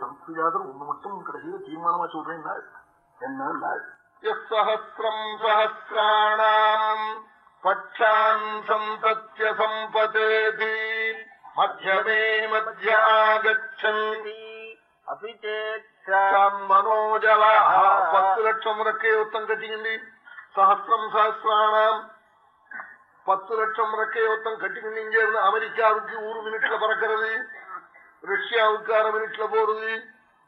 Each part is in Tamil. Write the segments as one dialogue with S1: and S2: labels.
S1: சம்ஸ்கிருதாதர் ஒண்ணு மட்டும் கடைசியில தீர்மானமா சொல்றேன் என்ன
S2: சஹசிரம் சஹசிராணாம் பட்சான் சம்பத்திய சம்பதேதி மத்தியமே மத்திய ஆகச்சந்தி മനോജല പത്ത് ലക്ഷം മുറക്കെ ഒത്തം കെട്ടിക്കുണ്ട് സഹസ്രം സഹസ്രാണ് പത്ത് ലക്ഷം മുറക്കെ ഒത്തം കെട്ടിക്കുണ്ടെങ്കിൽ അമേരിക്കാവുക്ക് ഊറ് മിനിറ്റിൽ പറക്കരുത് ரஷ்யாவுக்கு அரை மினிட்ல போறது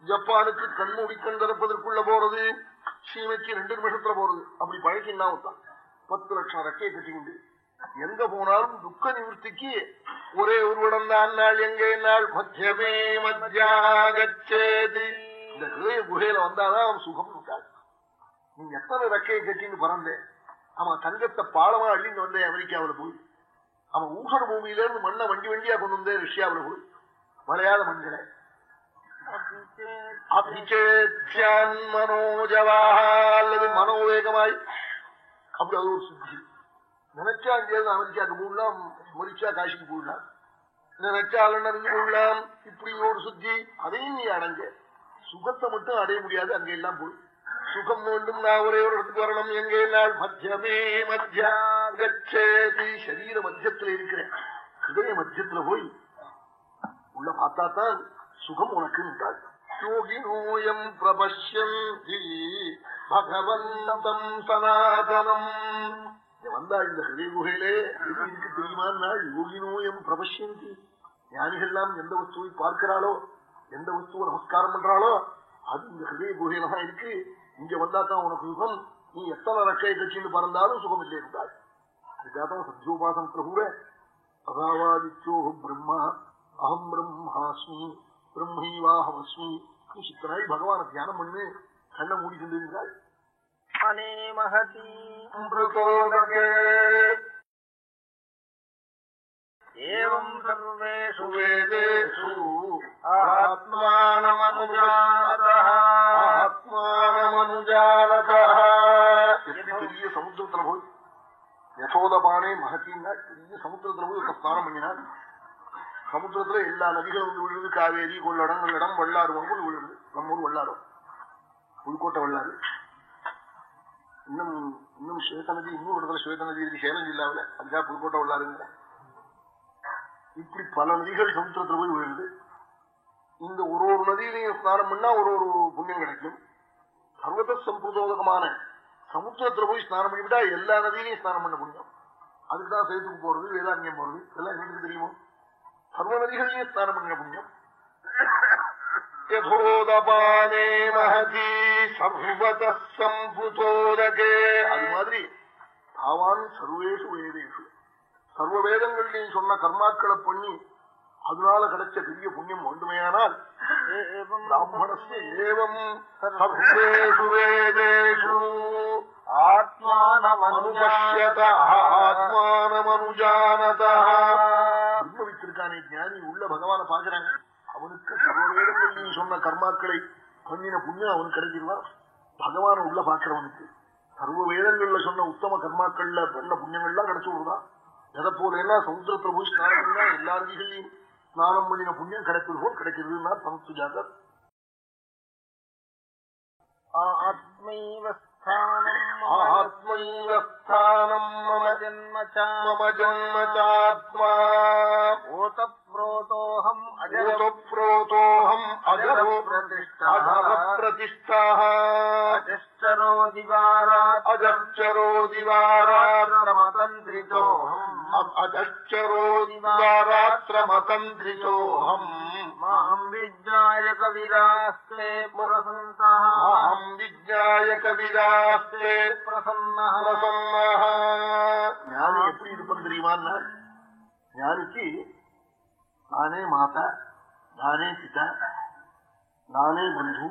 S2: ஜப்பானுக்கு கண்மூடி கண் திறப்பதற்குள்ள போறது சீமைக்கு ரெண்டு நிமிஷத்துல போறது. அப்படி பழக்கின்னா பத்து லட்சம் ரெக்கையை கட்டிக்கிண்டு எங்க போனாலும் துக்க நிவர்த்திக்கு ஒரே ஒரு இடம் தான். நாள் எங்கே? நாள் மத்தியமே மத்தியாகச்சேது. இந்த ஹிரய குகையில வந்தாதான் அவன் சுகம் இருக்காது நீ எத்தனை ரெக்கையை கட்டின்னு பறந்தேன் அவன் தங்கத்தை பாலமா அள்ளின்னு வந்தேன் அமெரிக்காவில போய். அவன் ஊசர் பூமியில இருந்து மண்ணை வண்டி வண்டியா கொண்டு வந்தேன் ரஷ்யாவில போய். மலையாத மண்களை. அபிச்சேத்யான் மனோஜவாக அல்லது மனோவேகமாய். அப்படி அது ஒரு சுத்தி. நினைச்சா அங்கேருந்து அமெரிக்காவுக்கு போடலாம் மொரிச்சா காசிக்கு போடலாம் நினைச்சா அலண்டறிஞ்சு போடலாம் இப்படி ஒரு சுத்தி. அதையும் நீ அடைஞ்ச. சுகத்தை மட்டும் அடைய முடியாது அங்க எல்லாம் போய். சுகம் வேண்டும் நான் ஒரே ஒரு இடத்துக்கு வரணும். எங்கே? நாள் மத்தியமே மத்தியாகச்சேதி சரீர மத்தியத்துல இருக்கிறேன். ஹிருதய மத்தியத்துல போய் உள்ள பார்த்தா தான் சுகம் உனக்கு உண்டாது யோகினோயம் பிரபஷ்யந்தி பகவந்தம் சனாதனம். வந்தா இந்த ஹிரேகுகையிலே இருக்கு தெரியுமா நாள் யோகினோயம் பிரபஷ்யந்தி. ஞானிகள்லாம் எந்த வஸ்துவை பார்க்கிறாளோ எந்த வஸ்துவை நமஸ்காரம் பண்றாளோ அது இந்த ஹிருதய குகையில தான் இருக்கு. இங்க வந்தா தான் உனக்கு சுகம். நீ எத்தனை ரக்கையை கட்சின்னு பறந்தாலும் சுகம் இல்லை இருந்தாள் அதுக்காக தான் சத்யோபாசனத்துல கூட. அகாவாதித்யோ பிரம்மா. அகம் பிரம்மாஸ்மி பிரம்மீவாஹமஸ்மி நீ சித்த நாள் பகவான தியானம் பண்ணு. கண்ணை மூடி சென்றிருந்தாள்
S3: அனே மகதி. ஏவம் சர்வேஷு
S2: வேதேஷு பெரிய சமுத்திரத்துல போய் யசோதபானே மகத்தின் பெரிய சமுத்திரத்துல போய் ஸ்நானம் பண்ணினாள் சமுத்திரத்துல எல்லா நதிகளும் வந்து விழுது. காவேரி கொள்ளடம் கொள்ளடம் வள்ளாறு வந்து விழுது. நம்ம ஊர் வள்ளாரம் புதுக்கோட்டை வள்ளாறு இன்னும் இன்னும் சுவேத நதி இன்னும் இடத்துல சுவேத நதி இருக்கு சேலம் ஜில்லாவில். அதுக்காக புதுக்கோட்டை வள்ளாருங்க இப்படி பல நதிகள் சமுத்திரத்துல போய் விழுது. இந்த ஒரு ஒரு நதியிலையும் ஸ்நானம் பண்ணா ஒரு ஒரு புண்ணியம் கிடைக்கும். சர்வத சம்பிரதோதகமான சமுத்திரத்துல போய் ஸ்நானம் பண்ணிவிட்டா எல்லா நதியிலையும் ஸ்நானம் பண்ண புண்ணியம். அதுக்குதான் சேத்துக்கு போறது வேதாங்கியம் போறது. இதெல்லாம் எங்களுக்கு தெரியுமோ? சர்வ நதிகளிலே ஸ்நானம் பண்ணின புண்ணியம் யதோதபானே மகதி சர்வத சம்புதோதகே. அது மாதிரி பாவான் சர்வேஷு வேதேஷு சர்வ வேதங்கள்லையும் சொன்ன கர்மாக்களை பண்ணி அதனால கிடைச்ச பெரிய புண்ணியம் வேண்டுமையானால் பிராமணஸ்யேவம் சர்வேஷு வேதேஷு. பகவான பாக்குறாங்க அவனுக்கு சர்வவேதங்கள்லையும் சொன்ன கர்மாக்களை பண்ணின புண்ணியம் அவன் கிடைச்சிருவான் பகவான உள்ள பாக்குறவனுக்கு சர்வ வேதங்கள்ல சொன்ன உத்தம கர்மாக்கள்ல பண்ண புண்ணியங்கள்லாம் கிடைச்சு விடுதான் எதை போல எல்லாம் சமுத்திரத்துல போய் ஸ்நானம் பண்ணா எல்லா நதிகளையும் ஸ்நானம் பண்ணின புண்ணியம் கிடைப்பது போல் கிடைக்கிறதுன்னா பங்கு
S3: ஜாதர் ஆத்மைவஸ்
S2: ஆத்மங்கஸ்தானம் மம ஜன்ம ஜன்மச்சாத்மா
S3: ஓத
S2: புரோதோஹம் அஜர புரோதோஹம் அஜர பிரதிஷ்டா
S3: பிரதிஷ்டா அஜரோ
S2: திவாரா அஜரோ
S3: திவாராத்திரிஜோஹம்
S2: அஜரோ திவாராத்திரமதந்திரிஜோஹம்
S3: माहम् विज्ञाय कविरास्ते पुरसन्तः
S2: மாம் விஜ்ஞாய கவிதாஸ்தே
S3: प्रसन्नः
S2: பிரசன்னः ஞானி எப்படி இருப்பது தெரியுமா ஞானிக்கு நானே மாதா நானே பிதா நானே பந்து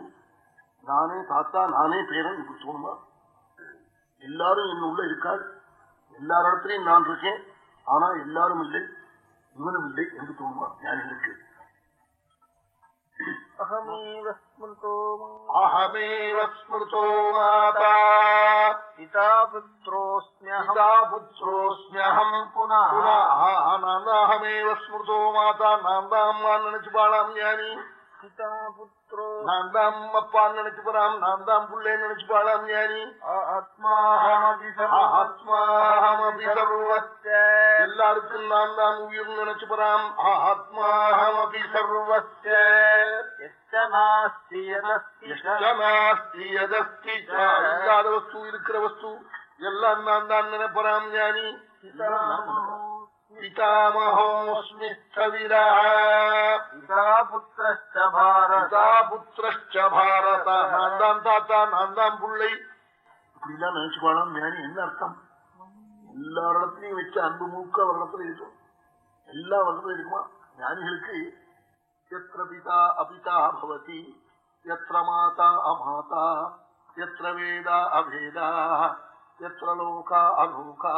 S2: நானே தாத்தா நானே பேரன் இப்படி தோணுமா எல்லாரும் என் உள்ள இருக்காள் எல்லார் இடத்துலயும் நான் இருக்கேன் ஆனா எல்லாரும் இல்லை இவனும் இல்லை என்று தோணுமா ஞானிகளுக்கு
S3: अहमेव स्मृतो
S2: அகமேவ ஸ்மிருதோ மாதா
S3: पिता पुत्रोऽस्म्यहम्
S2: பிதா புத்திரோஸ்மியகம்
S3: पुनः
S2: நான் தான் அகமேவ ஸ்மிருதோ மாதா நான் தான் அம்மா நினைச்சு பாடாம் ஞானி
S3: பிதா புத்திரோ
S2: நான் தான் அப்பான்னு நினைச்சு போறான் நான் தான் புள்ளேன்னு நினைச்சு பாடாம் ஞானி
S3: ஆத்மாஹமபி
S2: ஆத்மாஹமபி சர்வஸ்ய. எல்லாருக்கும் நான் தான் உயிர் நினைச்சு போறாம் ஆத்மாஹமபி சர்வஸ்ய
S3: எச்ச நாஸ்தி யதஸ்தி ச.
S2: யஷ்டநாஸ்தி யதஸ்தி ச. இல்லாத வஸ்து இருக்கிற வஸ்து எல்லாம் நான் தான் நினைப்பறாம் ஞானி பிதாமகோஸ்மி ஸ்தவிரா
S3: பிதா புத்திரஸ்ச பாரத
S2: பிதா புத்திரஷ்ட பாரத நான் தான் தாத்தா நான் தான் புள்ளை இப்படிலாம் நினைச்சுக்கணும் ஞானி என்ன அர்த்தம் எல்லாரிடத்திலையும் வச்ச அன்பு மூக்க அவரிடத்துல இருக்கும் எல்லா வருடத்துல இருக்குமா ஞானிகளுக்கு எத்திர பிதா அபிதா பவதி எத்திர மாதா அமாதா எத்திர வேதா அவேதா எத்திர லோகா அலோகா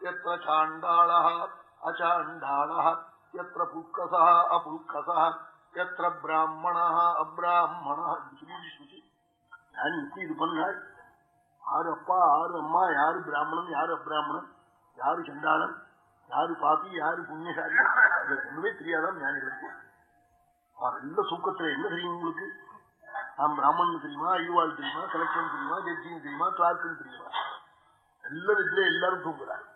S2: எத்திர சாண்டாள அச்சாண்டாள எத்திர புக்கசா அபுக்கசா எத்திர பிராமண அப்ராமண ஞானி இது பண்ணாள் ஆறு அப்பா ஆறு அம்மா யாரு பிராமணன் யாரு அப்ராமணன் யாரு சண்டாளன் யாரு பாப்பி யாரு புண்ணியசாரி அது ஒண்ணுமே தெரியாதான் ஞானிகளுக்கு அவன் நல்ல தூக்கத்துல என்ன தெரியும் உங்களுக்கு? நான் பிராமணன் தெரியுமா ஐவாள் தெரியுமா கலெக்டர் தெரியுமா ஜட்ஜின்னு தெரியுமா கிளார்க்குன்னு தெரியுமா? நல்ல வித்யா எல்லாரும் தூங்குறாங்க.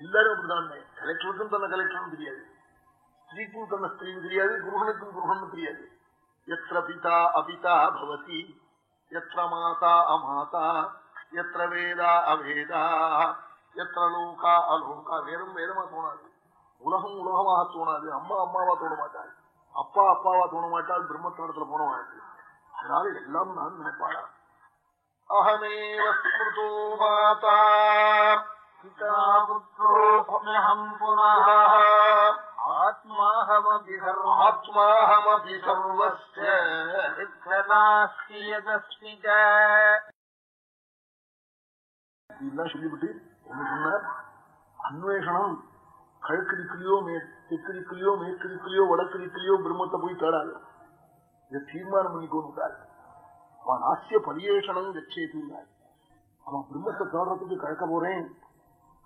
S2: எல்லாரும் அப்படிதான் கலெக்டருக்கும் தன்னை கலெக்டரும் தெரியாது. ஸ்திரீக்கும் தன்னை ஸ்திரீன்னு தெரியாது குருகனுக்கும் குருகனும் தெரியாது. எத்திர பிதா அபிதா பவதி எத்திர மாதா அமாதா எத்திர வேதா அவேதா எத்திர லோகா அலோகா வேதம் வேதமா தோணாது. உலகம் உலகமாக தோணாது. அம்மா அம்மாவா தோண மாட்டாள். அப்பா அப்பாவா தோண மாட்டாள். பிரம்மத்தினத்துல போன வாழ்க்கை. அதனால எல்லாம் நான் நினைப்பாளா? அகமேவ மாதா.
S3: ஆத்மாஹமபி
S2: சர்வஸ்ய சொல்லிவிட்டு என்ன சொன்னார் அன்வேஷனம் கிழக்கு மே தெற்கு திக்கிலையோ மேற்கு பிரம்மத்தை போய் தேடாது. இதை தீர்மானம் பண்ணிக்கோன்னு அவன் ஆசிய பரியேஷனம் கச்சேத்தினார் அவன் பிரம்மத்தை தேடுறதுக்கு கழக்க போறேன்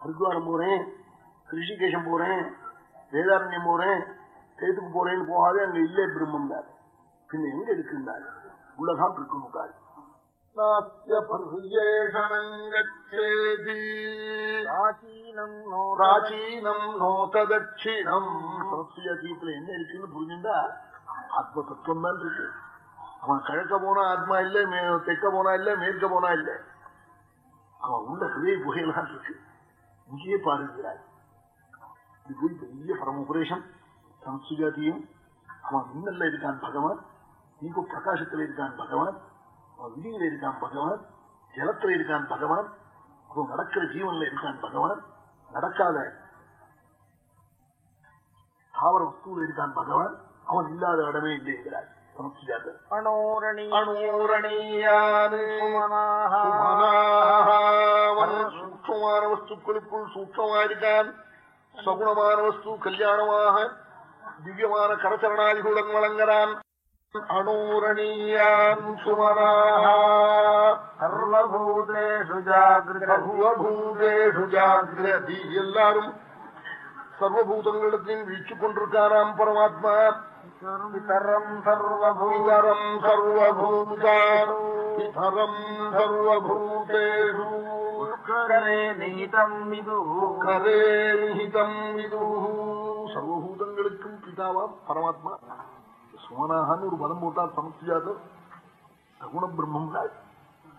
S2: ஹரித்வாரம் போறேன் ரிஷிகேஷம் போறேன் வேதாரண்யம் போறேன் சேத்துக்கு போறேன்னு போகாதே அங்க இல்லை பிரம்மந்தார் பின்ன எங்க இருக்குந்தார் உள்ளதான் இருக்குன்னு நாத்திய
S3: பிராச்சீனம் நோ
S2: பிராச்சீனம் நோத தட்சிணம் சரஸ்வதியத்துல என்ன இருக்குன்னு புரிஞ்சுட்டா ஆத்ம தத்துவம் தான் இருக்கு. அவன் கிழக்க போனா ஆத்மா இல்ல தெற்க போனா இல்ல மேற்க போனா இல்ல. அவன் உள்ள ஹிருதய குகையெல்லாம் இருக்கு. இங்கேயே பாருங்கிறார் இது போய் பெரிய பரமபுரேஷம் சம்ஸ்கிருதியும் அவன் மின்னல்ல இருக்கான் பகவான் தீப பிரகாசத்துல இருக்கான் பகவான். அவன் விதியில இருக்கான் பகவான் ஜலத்துல இருக்கான் பகவான் அவன் நடக்கிற ஜீவன்ல இருக்கான் பகவான் நடக்காத தாவர வஸ்துல இருக்கான் பகவான் அவன் இல்லாத இடமே அணூரணீயானு
S3: சுமனாக
S2: அவன் சூக்ஷமான வஸ்துக்களுக்குள் சூக்ஷமா இருக்கான் சகுணமான வஸ்து கல்யாணமாக திவ்யமான கரச்சரணாதிகளுடன் வழங்குறான் அணூரணீயான் சுமனாக
S3: சர்வபூதேஷு ஜாகிருதி.
S2: எல்லாரும் சர்வபூதங்களிடத்தையும் வீழ்ச்சிக் கொண்டிருக்காராம் பரமாத்மா.
S3: பிதரம் சர்வபூத
S2: இதரம் சர்வபூதான் இதரம் சர்வபூதேஷு.
S3: கரே நீதம் விது.
S2: கரே நிஹிதம் விது. சர்வபூதங்களுக்கும் பிதாவாம் பரமாத்மா. சுமனாகன்னு ஒரு பதம் போட்டால் சமஸ்தியாத சகுண பிரம்மம்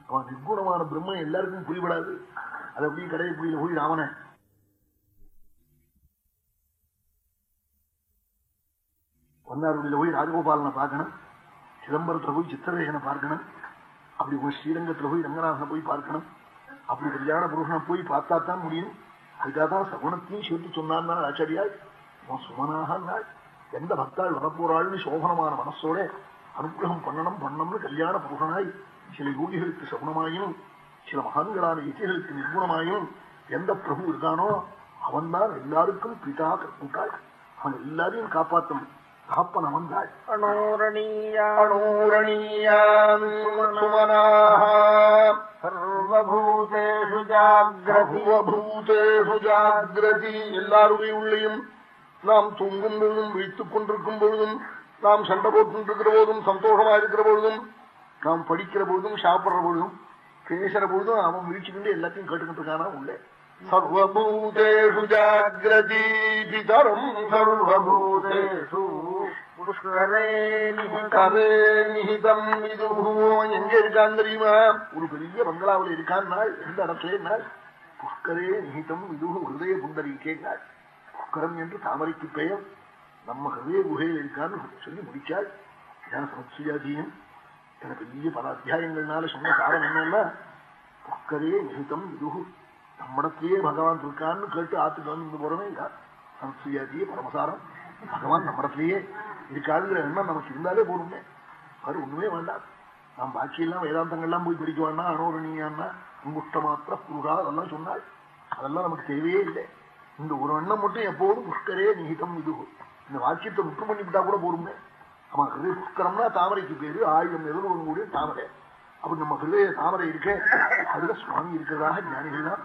S2: அவன் நிர்குணமான பிரம்மன் எல்லாருக்கும் புரிபடாது. அது அப்படியே கடையை புரியல போய் ராமன பொன்னாருடைய போய் ராஜகோபாலனை பார்க்கணும். சிதம்பரத்தில் போய் சித்திரவேகனை பார்க்கணும். அப்படி போய் ஸ்ரீரங்கத்தில் போய் ரங்கநாதனை போய் பார்க்கணும். அப்படி கல்யாண புருஷனை போய் பார்த்தா தான் முடியும். அதுக்காக தான் சகுணத்தையும் சேர்த்து சொன்னான் தான் ஆச்சாரியாள் அவன் சுமனாக நாள் எந்த பக்தாள் வரப்போறாள்னு சோபனமான மனசோட அனுகிரகம் பண்ணணும் பண்ணணும்னு கல்யாண புருஷனாய் சில யோகிகளுக்கு சகுனமாயும் சில மகான்களான இசைகளுக்கு நிர்குணமாயும் எந்த பிரபு இருக்கானோ அவன் தான் எல்லாருக்கும் பிதா கற்பிட்டாள் அவன் எல்லாரையும் காப்பாற்றும் காப்பன் அவன்தாள் எல்லாருடைய உள்ளையும் நாம் தூங்கும் பொழுதும் வைத்துக் கொண்டிருக்கும் பொழுதும் நாம் சண்டை போட்டுருக்கிற போதும் சந்தோஷமா இருக்கிற பொழுதும் நாம் படிக்கிற பொழுதும் சாப்பிடுற பொழுதும் பேசுற பொழுதும் அவன் வீழ்ச்சிக்கிட்டு எல்லாத்தையும் கேட்டுக்கிட்டு இருக்கானா உள்ளே? சர்வபூதேஷு ஜாகிரதி பிதரம் சர்வபூதேஷு.
S3: புஷ்கரே நிஹிதம்
S2: கரே எங்க இருக்கான் தெரியுமா? ஒரு பெரிய பங்களாவில் இருக்கான் நாள் எந்த இடத்துல நாள். புஷ்கரே நிஹிதம் இது ஹிருதய புண்டரீக்கே நாள் புஷ்கரம் என்று தாமரைக்கு பெயர். நம்ம ஹிருதய குகையில் இருக்கான்னு சொல்லி முடிச்சாள் ஞான சமத்சுஜாதியும் எனக்கு பெரிய பல அத்தியாயங்கள்னால சொன்ன காரணம் என்னன்னா புஷ்கரே நிஹிதம் இது நம்மிடத்திலேயே பகவான் இருக்கான்னு கேட்டு ஆத்துக்கு வந்து போறவே இல்ல சமத்சுஜாதியே பரமசாரம். பகவான் நம்மிடத்திலேயே இருக்காதுங்கிற எண்ணம் நமக்கு இருந்தாலே போதுமே. அது ஒண்ணுமே வேண்டாம். நாம் பாக்கியெல்லாம் வேதாந்தங்கள்லாம் போய் படிக்க வேண்டாம் அனோரணியான்னா அங்குஷ்ட மாத்திர புருகா அதெல்லாம் சொன்னாள். அதெல்லாம் நமக்கு தேவையே இல்லை. இந்த ஒரு எண்ணம் மட்டும் எப்போதும் புஷ்கரே நிகிதம் இது. இந்த வாக்கியத்தை முற்று பண்ணிவிட்டா கூட போருமே ஆமா ஹிருதய புஷ்கரம்னா தாமரைக்கு பேரு ஆயுதம் எதிர்வரும் கூடிய தாமரை. அப்படி நம்ம ஹிருதய தாமரை இருக்க அதுல சுவாமி இருக்கிறதாக ஞானிகள் தான்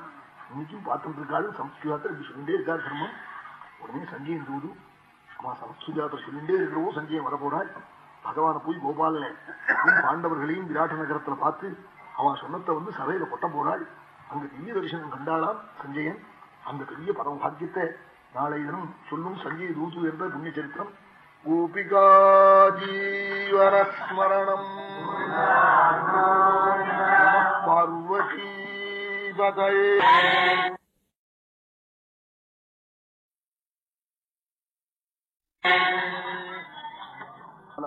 S2: இன்னைக்கும் பார்த்துட்டு இருக்காரு சம்ஸ்கிருதத்தை இப்படி சொல்லிட்டே இருக்கார் தர்மம் உடனே சஞ்சயம் தூது ஆமா சமஸ்கிருதத்தை சொல்லிட்டே இருக்கிறவோ சஞ்சயம் வரப்போறாள் பகவான போய் கோபாலனை பாண்டவர்களையும் விராட்ட நகரத்துல பார்த்து அவன் சொன்னத்தை வந்து சபையில கொட்ட போறாள் அங்க திவ்ய தரிசனம் கண்டாளாம் சஞ்சயன். அந்த பெரிய பரம பாக்கியத்தை நாளை தினம் சொல்லும் சஞ்சய் தூது என்ற புண்ணிய சரித்திரம் கோபிகா ஜீவரஸ்மரணம் பார்வதி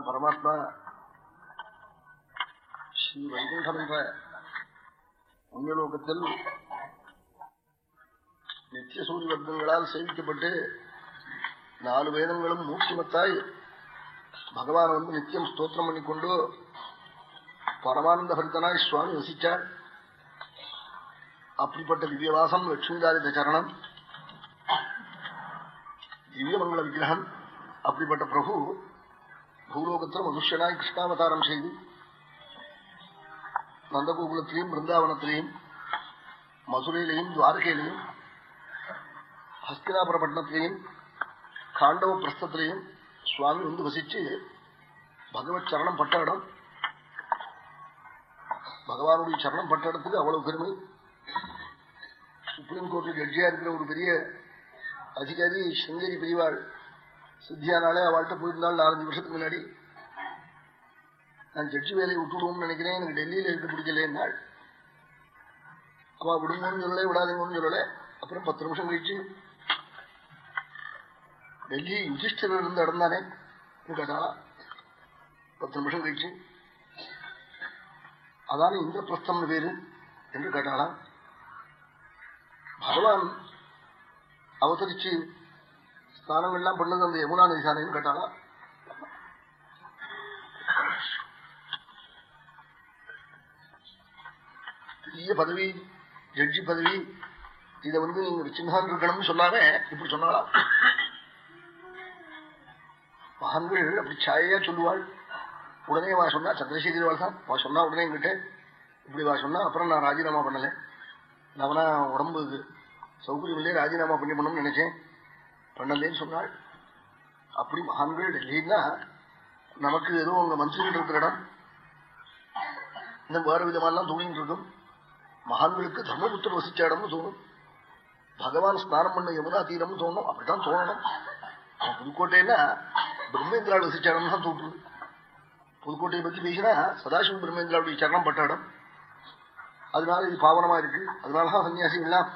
S2: பரமாத்மா ஸ்ரீ வைகுண்டம் என்ற புண்ணியலோகத்தில் நித்திய சூரிய வர்க்கங்களால் சேவிக்கப்பட்டு நாலு வேதங்களும் மூர்த்திமத்தாய் பகவான் வந்து நித்தியம் ஸ்தோத்திரம் பண்ணிக்கொண்டு பரமானந்த பரிதனாய் சுவாமி வசிச்சார். அப்படிப்பட்ட திவ்யவாசம் லட்சுமிதாரித சரணம். திவ்யமங்கள விக்கிரகம். அப்படிப்பட்ட பிரபு பூலோகத்தில் மனுஷனாய் கிருஷ்ணாவதாரம் செய்து நந்தகோகுலத்திலையும் பிருந்தாவனத்திலையும் மதுரையிலையும் துவாரகையிலையும் ஹஸ்தினாபுரப்பட்டினத்திலையும் காண்டவ பிரஸ்தத்திலையும் சுவாமி வந்து வசிச்சு பகவத் சரணம் பட்ட இடம். பகவானுடைய சரணம் பட்ட இடத்துக்கு அவ்வளவு பெருமை. சுப்ரீம் கோர்ட்டில் ஜட்ஜியா இருக்கிற ஒரு பெரிய அதிகாரி சிங்கேரி பெரியவாள் சித்தியானாலே அவள்கிட்ட போயிருந்தாள் நாலஞ்சு வருஷத்துக்கு முன்னாடி. நான் ஜட்ஜி வேலையை விட்டுடுவோம்னு நினைக்கிறேன். எனக்கு டெல்லியில இருக்க பிடிக்கலேன்னாள் அவ விடுங்கன்னு சொல்லலை விடாதீங்கன்னு சொல்லலை. அப்புறம் பத்து நிமிஷம் கழிச்சு டெல்லி யுதிஷ்டர் இருந்த இடம் தானே கேட்டாளா பத்து நிமிஷம் கழிச்சு அதான இந்திரபிரஸ்தம் பேரு என்று கேட்டாளா பகவான் அவதரிச்சு ஸ்நானங்கள்லாம் பண்ணது அந்த யமுனா நதி சாலைன்னு கேட்டாளா பெரிய பதவி ஜட்ஜி பதவி இதை வந்து நீங்க சின்ன இருக்கணும்னு சொல்லாம இப்படி சொன்னாளா மகான்கள் அப்படி சாயையா சொல்லுவாள். உடனே வா சொன்னா சந்திரசேகர் வாழ்தான் வா சொன்னா உடனே என்கிட்ட இப்படி வா சொன்னா அப்புறம் நான் ராஜினாமா பண்ணல. நான் உடம்பு சௌகரியம் இல்லையே ராஜினாமா பண்ணி பண்ணணும்னு நினைச்சேன். பண்ணலேன்னு சொன்னாள். அப்படி மகான்கள் டெல்லின்னா நமக்கு ஏதோ அவங்க மந்திரிகள் இருக்கிற இடம். இன்னும் வேறு விதமாலாம் தோணிட்டு இருக்கும். மகான்களுக்கு தர்மபுத்திரம் வசிச்ச இடம்னு தோணும். பகவான் ஸ்நானம் பண்ண யமுனா தீரம்னு தோணும். அப்படித்தான் தோணணும். புதுக்கோட்டைன்னா பிரம்மேந்திராவுடைய வசிச்ச தான் தோற்றுது புதுக்கோட்டையை பத்தி பேசினா சதாசிவ பிரம்மேந்திராவுடைய சரணம் பட்ட இடம் அதனால இது பாவனமா இருக்கு அதனாலதான் சன்னியாசிகள்லாம்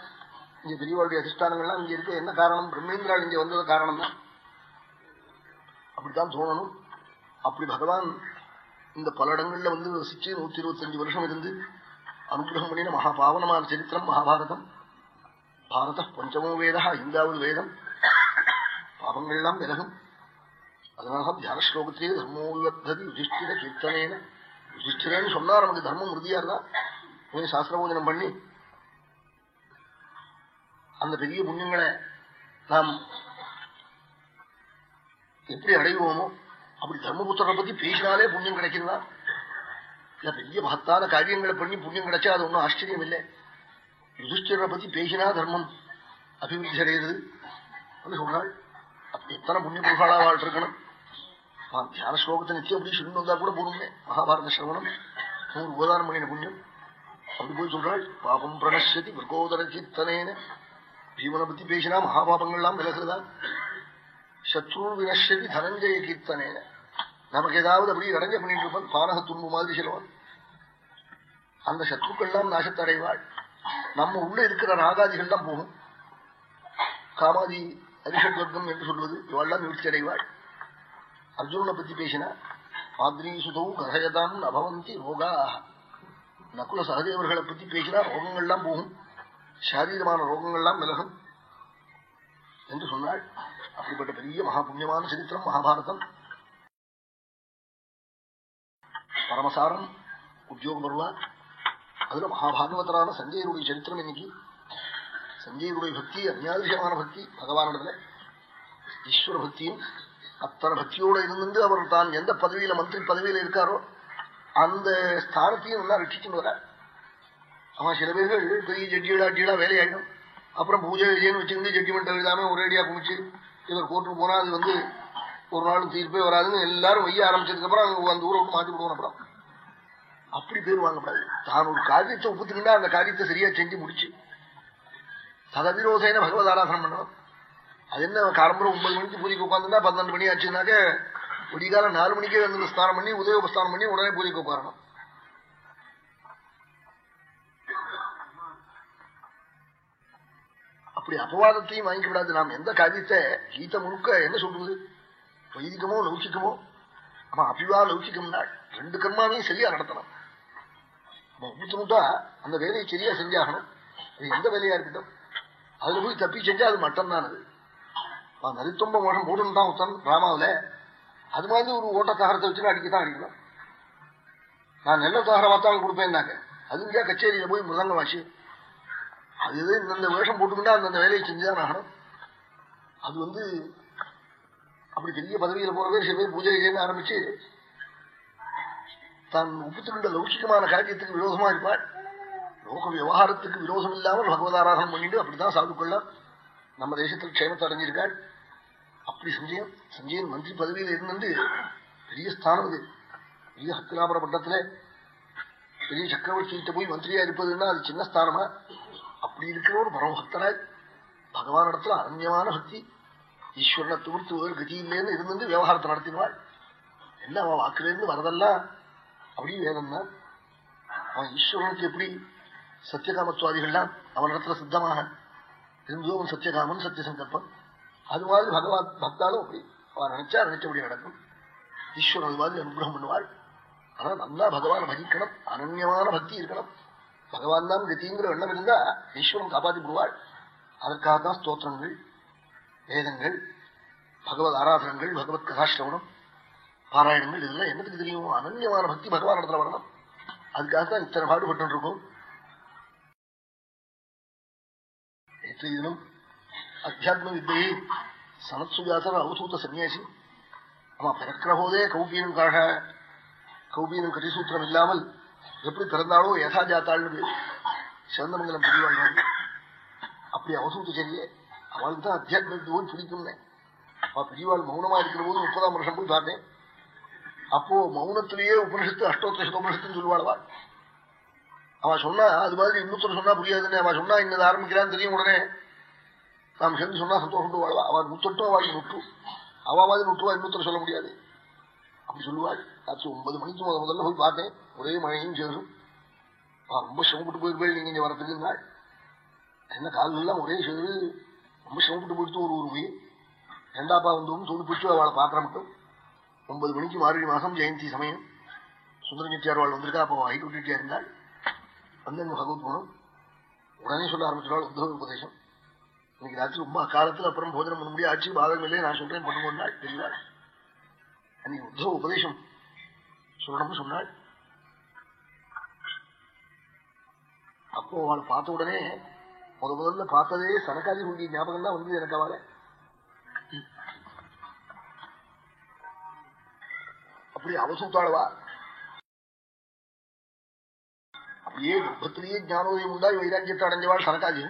S2: இங்க பெரியவாளுடைய அதிஷ்டானங்கள்லாம் இங்க இருக்கு என்ன காரணம் பிரம்மேந்திரா இங்க வந்தது காரணம் தான் அப்படித்தான் தோணணும் அப்படி பகவான் இந்த பல இடங்கள்ல வந்து வசிச்சு நூத்தி இருபத்தஞ்சு வருஷம் இருந்து அனுகிரகம் பண்ணின மகா பாவனமான சரித்திரம் மகாபாரதம் பாரத பஞ்சமோ வேதா ஐந்தாவது வேதம் பாவங்கள்லாம் விலகும் அதனால தியான ஸ்லோகத்திலே தர்மோல்வத்ததி யுதிஷ்டிர கீர்த்தனேன. யுதிஷ்டிரன்னு சொன்னா நமக்கு தர்மம் உறுதியா இருந்தா. சாஸ்திரபோஜனம் பண்ணி. அந்த பெரிய புண்ணியங்களை நாம் எப்படி அடைவோமோ அப்படி தர்மபுத்திரனை பத்தி பேசினாலே புண்ணியம் கிடைக்கிறதா இல்ல பெரிய மகத்தான காரியங்களை பண்ணி புண்ணியம் கிடைச்சா அது ஒன்றும் ஆச்சரியம் இல்லை. யுதிஷ்டரை பத்தி பேசினா தர்மம் அபிவிருத்தி அடைகிறது சொல்றாள் அப்படி எத்தனை புண்ணிய புருஷாளா இருக்கணும் தியான ஸ்லோகத்தை நித்தியம் அப்படி சொல்லி வந்தா கூட போகணுமே மகாபாரத சிரவணம். நூறு உபதானம் பண்ணின புண்ணியம். அப்படி போய் சொல்றாள் பாபம் பிரணசதி மிருகோதர சித்தனேன ஜீவனை பத்தி பேசினா மகாபாபங்கள்லாம் விலகிறதா? சத்ரு வினஷதி தனஞ்சய கீர்த்தனேன. நமக்கு ஏதாவது அப்படி இடைஞ்ச பண்ணிட்டு இருப்பான் பானக துன்பு மாதிரி செல்வான் அந்த சத்ருக்கள்லாம் நாசத்தடைவாள். நம்ம உள்ள இருக்கிற ராகாதிகள்லாம் போகும். காமாதி அரிஷத் வர்க்கம் என்று சொல்வது இவெல்லாம் நிவர்த்தி அடைவாள் அர்ஜுனனை பத்தி பேசினா மாத்ரி சுதோ அபவந்தி ரோகா. நகுல சகதேவர்களை பத்தி பேசினா ரோகங்கள்லாம் போகும். சாரீரமான ரோகங்கள்லாம் விலகும். என்று சொன்னாள். அப்படிப்பட்ட பெரிய மகாபுண்ணியமான சரித்திரம் மகாபாரதம். பரமசாரம் உத்தியோகம் வருவா அதுல மகாபாகவதரான சஞ்சயருடைய சரித்திரம் இன்னைக்கு. சஞ்சயருடைய பக்தி அந்யாதிசயமான பக்தி பகவானிடத்துல ஈஸ்வர பக்தியும் அத்தனை பக்தியோட இருந்து அவர் தான் எந்த பதவியில மந்திரி பதவியில இருக்காரோ அந்த ஸ்தானத்தையும் நல்லா ரட்சிச்சுன்னு வர அவன் சில பேர்கள் பெரிய ஜட்ஜியடா அட்டியடா வேலையாயிடும். அப்புறம் பூஜை விஜயன்னு வச்சுக்கிட்டு ஜட்ஜ்மெண்ட் எழுதாம ஒரேடியா குமிச்சு இவர் கோர்ட்டுக்கு போனா அது வந்து ஒரு நாள் தீர்ப்பே வராதுன்னு எல்லாரும் வைய ஆரம்பிச்சதுக்கு அப்புறம் அந்த ஊரை விட்டு மாத்தி விடுவோம் அப்புறம். அப்படி பேர் வாங்கப்படாது. தான் ஒரு காரியத்தை ஒப்புத்துக்கிட்டா அந்த காரியத்தை சரியா செஞ்சு முடிச்சு. சதவிரோதேன பகவத் ஆராதனம் பண்ணணும். அது என்ன காலம்பரம் ஒன்பது மணிக்கு பூஜைக்கு உட்காந்துருந்தா பன்னெண்டு மணி ஆச்சுனாக்க விடிகாலம் நாலு மணிக்கே வந்து ஸ்நானம் பண்ணி உதயோபஸ்தானம் பண்ணி உடனே பூஜைக்கு உட்காரணும். அப்படி அபவாதத்தையும் வாங்கிக்கூடாது. நாம் எந்த காரியத்தை கீத முழுக்க என்ன சொல்றது? வைதிகமோ லௌகிக்கமோ? ஆமா அபிவா லௌகிக்கம்னா ரெண்டு கர்மாவையும் சரியா நடத்தணும். முட்டா அந்த வேலையை சரியா செஞ்சாகணும். அது எந்த வேலையா இருக்கட்டும். அதுல போய் தப்பி செஞ்சா அது மட்டம் தான் அது நரித்தும்ப மோஷம் போடுன்னு தான் உத்தன் டிராமாவில் அது மாதிரி ஒரு ஓட்டத்தாகரத்தை வச்சுன்னு அடிக்கத்தான் அடிக்கணும். நான் நெல்ல தாகரமா தான் கொடுப்பேன்னாக்க அது இங்கேயா கச்சேரியில் போய் மிருதங்க வாசி அது எது இந்தந்த வேஷம் போட்டுக்கிட்டா அந்தந்த வேலையை செஞ்சுதான் ஆகணும். அது வந்து அப்படி பெரிய பதவியில் போற பேர் சில பேர் பூஜை செய்ய ஆரம்பிச்சு தான் ஒப்புத்துக்கின்ற லௌகிகமான காரியத்துக்கு விரோதமா இருப்பாள். லோக விவகாரத்துக்கு விரோதம் இல்லாமல் பகவதாராதனம் பண்ணிட்டு அப்படித்தான் சாதுக்கொள்ளலாம். நம்ம தேசத்தில் க்ஷேமத்தை அடைஞ்சிருக்காள். அப்படி சஞ்சயம் சஞ்சயன் மந்திரி பதவியில் இருந்து பெரிய ஸ்தானம் இது பெரிய ஹத்திராபுர பட்டத்துல பெரிய சக்கரவர்த்திகிட்ட போய் மந்திரியா இருப்பதுன்னா அது சின்ன ஸ்தானமா? அப்படி இருக்கிற ஒரு பரமபக்தனாய் பகவானிடத்துல அரண்யமான பக்தி. ஈஸ்வரனை தவிர்த்து வேறு கதியிலேருந்து இருந்து விவகாரத்தை நடத்தினாள் என்ன அவன் வாக்குலேருந்து வரதெல்லாம் அப்படி வேதம் தான் அவன் ஈஸ்வரனுக்கு எப்படி சத்தியகாமத்துவாதிகள்லாம் அவனிடத்துல சித்தமாக? இருந்தோ அவன் சத்தியகாமன் சத்தியசங்கல்பன் அது மாதிரி பகவான் பக்தாலும் அப்படி. அவன் நினைச்சா நினைச்சபடி நடக்கும். ஈஸ்வரன் அது மாதிரி அனுகிரகம் பண்ணுவாள் ஆனா நல்லா பகவான் பகிக்கணும். அனன்யமான பக்தி இருக்கணும். பகவான் தான் கத்திங்கிற எண்ணம் இருந்தா ஈஸ்வரன் காப்பாத்தி விடுவாள் அதற்காக தான் ஸ்தோத்திரங்கள் வேதங்கள் பகவத் ஆராதனங்கள் பகவத் கதாசிரவணம் பாராயணங்கள் இதெல்லாம் என்னத்துக்கு தெரியும்? அனன்யமான பக்தி பகவான் இடத்துல வரணும். அதுக்காக தான் இத்தனை பாடுபட்டு இருக்கோம் நேற்று தினம் அத்தியாத்ம வித்தையை சனத்சுவியாசர் அவசூத்த சன்னியாசி ஆமா பிறக்கிற போதே கௌபீனம் காக கௌபீனம் கட்டிசூத்திரம் இல்லாமல் எப்படி பிறந்தாலோ யசா ஜாத்தாள்னு சிவந்தமங்கலம் பெரியவாள் அப்படி அவசூத்த சரியே அவளுக்கு தான் அத்தியாத்மத்தை பிடிக்கும்னே அவ பெரியவாள் மௌனமா இருக்கிற போது முப்பதாம் வருஷம் போய் பார்த்தேன் அப்போ மௌனத்திலேயே உபனிஷத்து அஷ்டோத்திர உபனிஷத்துன்னு சொல்லுவாளவா அவன் சொன்னா அது மாதிரி இன்னொருத்தர் சொன்னா புரியாதுன்னு அவன் சொன்னா இன்னது ஆரம்பிக்கிறான்னு தெரியும் உடனே நாம் சேர்ந்து சொன்னா சந்தோஷம் வாழ்வா அவள் முத்தட்டும் அவள் நுட்டு அவள் மாதிரி நுட்டுவா இன்னொருத்தர் சொல்ல முடியாது. அப்படி சொல்லுவாள். ராத்திரி ஒன்பது மணிக்கு முத முதல்ல போய் பார்த்தேன். ஒரே மழையும் சேரும். ரொம்ப சிரமப்பட்டு போயிருப்பேன் நீங்க இங்க வரத்துக்கு நாள். என்ன காலெல்லாம் ஒரே சேரு. ரொம்ப சிரமப்பட்டு போயிட்டு ஒரு ஒரு போய் ரெண்டாப்பா வந்தோம் தூள் பிடிச்சு அவளை பாத்திர மட்டும். ஒன்பது மணிக்கு மார்கழி மாசம் ஜெயந்தி சமயம். சுந்தர நித்தியார் வாழ் வந்திருக்கா. அப்போ ஹைட் விட்டுட்டியா இருந்தாள். வந்து எங்க பகவத் போனோம். உடனே சொல்ல ஆரம்பிச்சிருவாள். உத்தவ உபதேசம். இன்னைக்கு ராத்திரி ரொம்ப அக்காலத்துல அப்புறம் போஜனம் பண்ண முடியாது. ஆட்சி பாதகம் இல்லையே நான் சொல்றேன் பண்ணுவோம்னா தெரியவாள் அன்னைக்கு உத்தவ உபதேசம் சொல்லணும்னு சொன்னாள். அப்போ அவளை பார்த்த உடனே முத முதல்ல பார்த்ததே சனக்காதி உண்டிய ஞாபகம் தான் வந்து எனக்கு அவளை. அப்படி அவசூத்தாளவா அப்படியே கர்ப்பத்திலேயே ஞானோதயம் உண்டாய் வைராக்கியத்தை அடைஞ்சவாள் சனக்காதி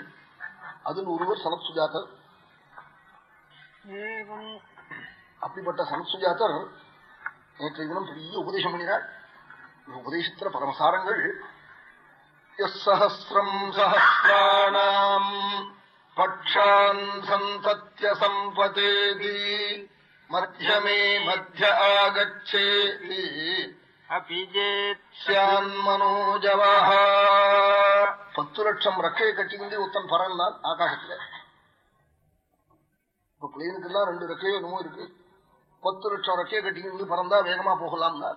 S2: அதில் ஒருவர் சனத் சுஜாதர் அப்படிப்பட்ட சனத் சுஜாதர் நேற்றைய தினம் பெரிய உபதேசம் பண்ணினாள் இந்த உபதேசத்துல பரமசாரங்கள் சஹசிரம் சஹசிராணாம் சம்பதேதி மத்தியமே மத்திய ஆகச்சேதி.
S3: அபி
S2: ஜேத்யான்மனோஜவாக பத்து லட்சம் ரக்கையை கட்டிக்கிண்டு ஒத்தன் பறந்தான் ஆகாசத்துல. இப்ப பிளேனுக்கெல்லாம் ரெண்டு ரெக்கையோ என்னமோ இருக்கு. பத்து லட்சம் ரெக்கையை கட்டிக்கிண்டு பறந்தா வேகமா போகலாம்னா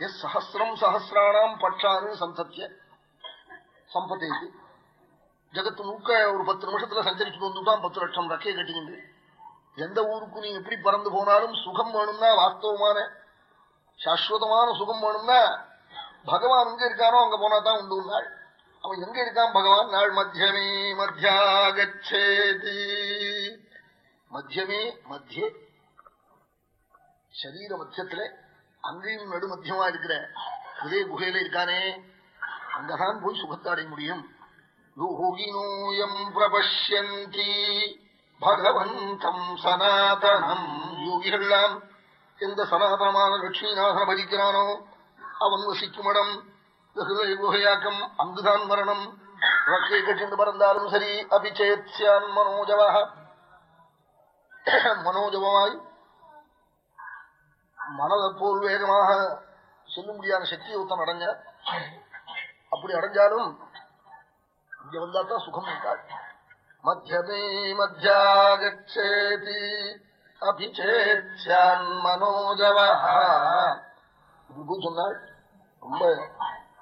S2: எஸ் சஹசிரம் சஹசிராணாம் பட்சான்னு சந்தத்திய சம்பத்தேசி ஜகத்து முழுக்க ஒரு பத்து நிமிஷத்துல சஞ்சரிச்சுட்டு வந்துட்டான் பத்து லட்சம் ரெக்கையை கட்டிக்கிண்டு எந்த ஊருக்கு நீ எப்படி பறந்து போனாலும் சுகம் வேணும்னா வாஸ்தவமான சாஸ்வதமான சுகம் வேணும்னா பகவான் எங்க இருக்காரோ அங்க போனா தான் உண்டு நாள். அவன் எங்க இருக்கான் பகவான்? நாள் மத்தியமே மத்தியாகச்சேதி. மத்தியமே மத்திய சரீர மத்தியத்துல அங்கேயும் நடு மத்தியமா இருக்கிற இதே குகையில இருக்கானே. அங்கதான் போய் சுகத்தை அடைய முடியும் யோகினோயம் பிரபஷ்யந்தி. பகவந்தம் சனாதனம் யோகிகள்லாம் எந்த சனாதனமான லட்சுமிநாதன பஜிக்கிறானோ அவன் வசிக்கும் இடம் ஹிருதய குகையாக்கம் அங்குதான் மரணம். ரக்கை கட்டிண்டு பறந்தாலும் சரி அபிச்சேத்யான் மனோஜவாக மனோஜவமாய் மனதை போல் வேகமாக செல்ல முடியாத சக்தியை ஒருத்தன் அடைஞ்ச அப்படி அடைஞ்சாலும் இங்க வந்தாத்தான் சுகம் இருக்காள் மத்தியமே மத்தியாகச்சேதி. அபிச்சேத்யான்மனோஜவா இப்படி சொன்னாள் ரொம்ப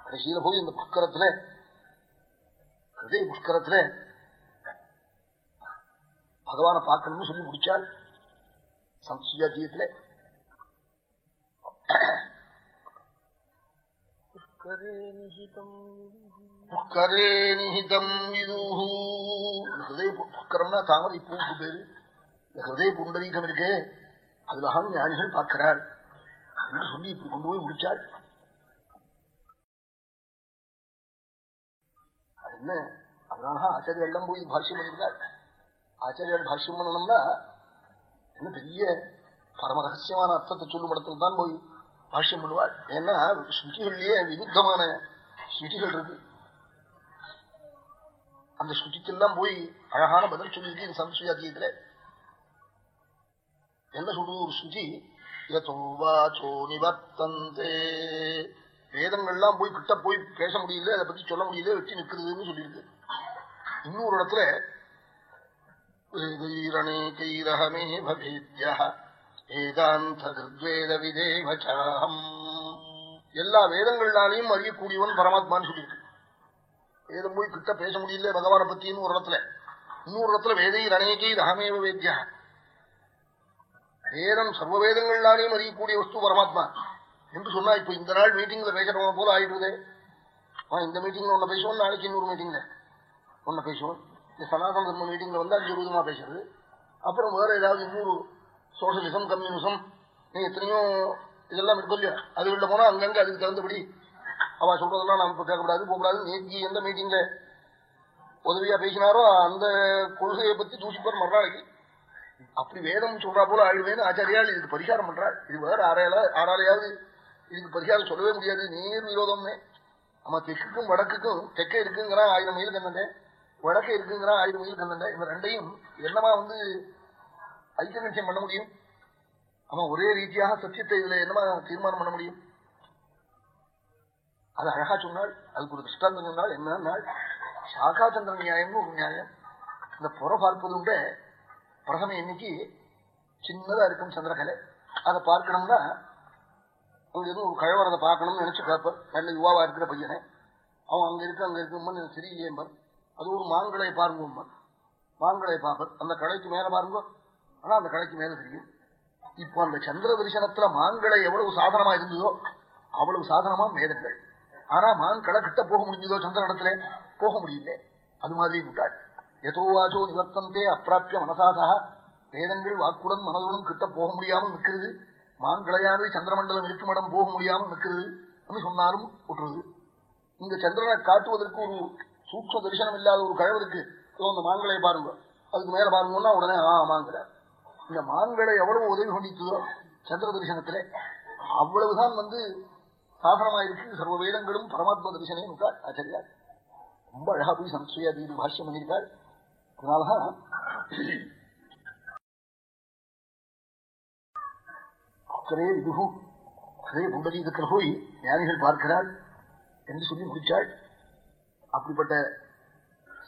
S2: கடைசியில போய் இந்த புஷ்கரத்துல கதை புஷ்கரத்துல பகவான பார்க்கணும்னு சொல்லி முடிச்சாள்
S3: சம்சுஜாத்தியத்துல
S2: புஷ்கரே நிஹிதம் இது புஷ்கரம்னா தாமரை பூக்கு பேரு. இந்த ஹிருதய புண்டரீகம் இருக்கே அதுலதான் ஞானிகள் பார்க்கிறாள் அப்படின்னு சொல்லி இப்படி கொண்டு போய் முடிச்சாள் அது என்ன? அதனால ஆச்சாரியெல்லாம் போய் பாஷ்யம் பண்ணிருக்காள் ஆச்சாரியர் பாஷ்யம் பண்ணணும்னா என்ன பெரிய பரம ரகசியமான அர்த்தத்தை சொல்லும் இடத்துல தான் போய் பாஷ்யம் பண்ணுவாள் ஏன்னா ஸ்ருதிகள்லயே விருத்தமான ஸ்ருதிகள் இருக்கு. அந்த ஸ்ருதிக்கெல்லாம் போய் அழகான பதில் சொல்லியிருக்கு இந்த சம்ஸ்கிருதத்துல என்ன சொல்றது ஒரு ஸ்ருதி யதோவாச்சோ நிவர்த்தந்தே. வேதங்கள்லாம் போய் கிட்ட போய் பேச முடியல அதை பத்தி சொல்ல முடியல வெட்டி நிற்கிறதுன்னு சொல்லியிருக்கு இன்னொரு இடத்துல வேதைரநேகைரஹமே பவேத்யா வேதாந்த விதேவச்சாகம் எல்லா வேதங்கள்னாலையும் அறியக்கூடியவன் பரமாத்மான்னு சொல்லியிருக்கு வேதம் போய் கிட்ட பேச முடியல பகவானை பத்தின்னு ஒரு இடத்துல. இன்னொரு இடத்துல வேதைர் அநேகை ரகமேவ வேத்யா வேதம் சர்வவேதங்கள்னாலேயும் அறியக்கூடிய வஸ்து பரமாத்மா. என்று சொன்னா இப்ப இந்த நாள் மீட்டிங்ல பேசுறவங்க போல ஆயிடுதே. அவன் இந்த மீட்டிங்ல ஒன்ன பேசுவோம் நாளைக்கு இன்னொரு மீட்டிங்ல ஒன்ன பேசுவோம். இந்த சனாதன தர்ம மீட்டிங்ல வந்து அஞ்சு விதமா பேசுறது. அப்புறம் வேற ஏதாவது இன்னொரு சோசியலிசம் கம்யூனிசம் நீ எத்தனையோ இதெல்லாம் இருக்கும் இல்லையா? அது உள்ள போனா அங்கங்க அதுக்கு தகுந்தபடி அவ சொல்றதெல்லாம் நாம கேட்கக்கூடாது போகக்கூடாது. நேற்று எந்த மீட்டிங்ல உதவியா பேசினாரோ அந்த கொள்கையை பத்தி தூசிப்பார் மறுநாளைக்கு. அப்படி வேதம் சொல்றா போல ஆழ்வேன்னு ஆச்சாரியால் இதுக்கு பரிகாரம் பண்றாள் இது வேற ஆறால ஆறாலையாவது இதுக்கு பரிகாரம் சொல்லவே முடியாது. நேர் விரோதம்னே. ஆமா தெற்குக்கும் வடக்குக்கும் தெற்கே இருக்குங்கிறான் ஆயிரம் மைல் கண்ணண்டே வடக்கே இருக்குங்கிறான் ஆயிரம் மைல் கண்ணண்டே இந்த ரெண்டையும் என்னமா வந்து ஐக்கிய நிச்சயம் பண்ண முடியும்? ஆமா ஒரே ரீதியாக சத்தியத்தை இதுல என்னமா தீர்மானம் பண்ண முடியும்? அது அழகா சொன்னாள். அதுக்கு ஒரு திருஷ்டாந்தம் சொன்னால் என்ன நாள் சாகாச்சந்திர நியாயம்னு ஒரு நியாயம். இந்த புற பார்ப்பது உண்டு. பிரதம இன்னைக்கு சின்னதா இருக்கும் சந்திரகலை. அதை பார்க்கணும்னா அங்க எதுவும் ஒரு கழவரதை பார்க்கணும்னு நினைச்சு கேட்பார் நல்ல யுவாவா இருக்கிற பையனை. அவன் அங்க இருக்கு அங்க இருக்கும்போது எனக்கு தெரியலையேம்பர் அது ஒரு மாங்கலை பாருங்க மாங்கலை பார்ப்பர் அந்த கடைக்கு மேல பாருங்க. ஆனா அந்த கடைக்கு மேல தெரியும். இப்போ அந்த சந்திர தரிசனத்துல மாங்கலை எவ்வளவு சாதனமா இருந்ததோ அவ்வளவு சாதனமா மேதங்கள். ஆனா மாங்கலை கிட்ட போக முடிஞ்சதோ சந்திர இடத்துல போக முடியல. அது மாதிரி விட்டாள் எதோவாச்சோ நிவர்த்தந்தே அப்பிராப்பிய மனசாதா. வேதங்கள் வாக்குடன் மனதுடன் கிட்ட போக முடியாமல் நிற்கிறது. மாங்களையானது சந்திரமண்டலம் இருக்கும் இடம் போக முடியாமல் நிற்கிறது சொன்னாலும் விட்டுருது இந்த சந்திரனை காட்டுவதற்கு ஒரு சூக்ம தரிசனம் இல்லாத ஒரு கழவருக்கு இதோ இந்த மாங்களையை பாருங்க. அதுக்கு மேல பாருங்கன்னா உடனே ஆ மாங்கிற இந்த மான்களை எவ்வளவு உதவி பண்ணித்ததோ சந்திர தரிசனத்திலே. அவ்வளவுதான் வந்து சாதனமாயிருக்கு. சர்வ வேதங்களும் பரமாத்ம தரிசனையும் இருக்காள் ஆச்சரியார். ரொம்ப அழகா போய் சம்ஸ்கிருயா தீதி பாஷ்யம் பண்ணியிருக்காள் அதனால அக்கரே விதுகு அதே புண்டரீகத்தில் போய் ஞானிகள் பார்க்கிறாள் என்று சொல்லி முடிச்சாள் அப்படிப்பட்ட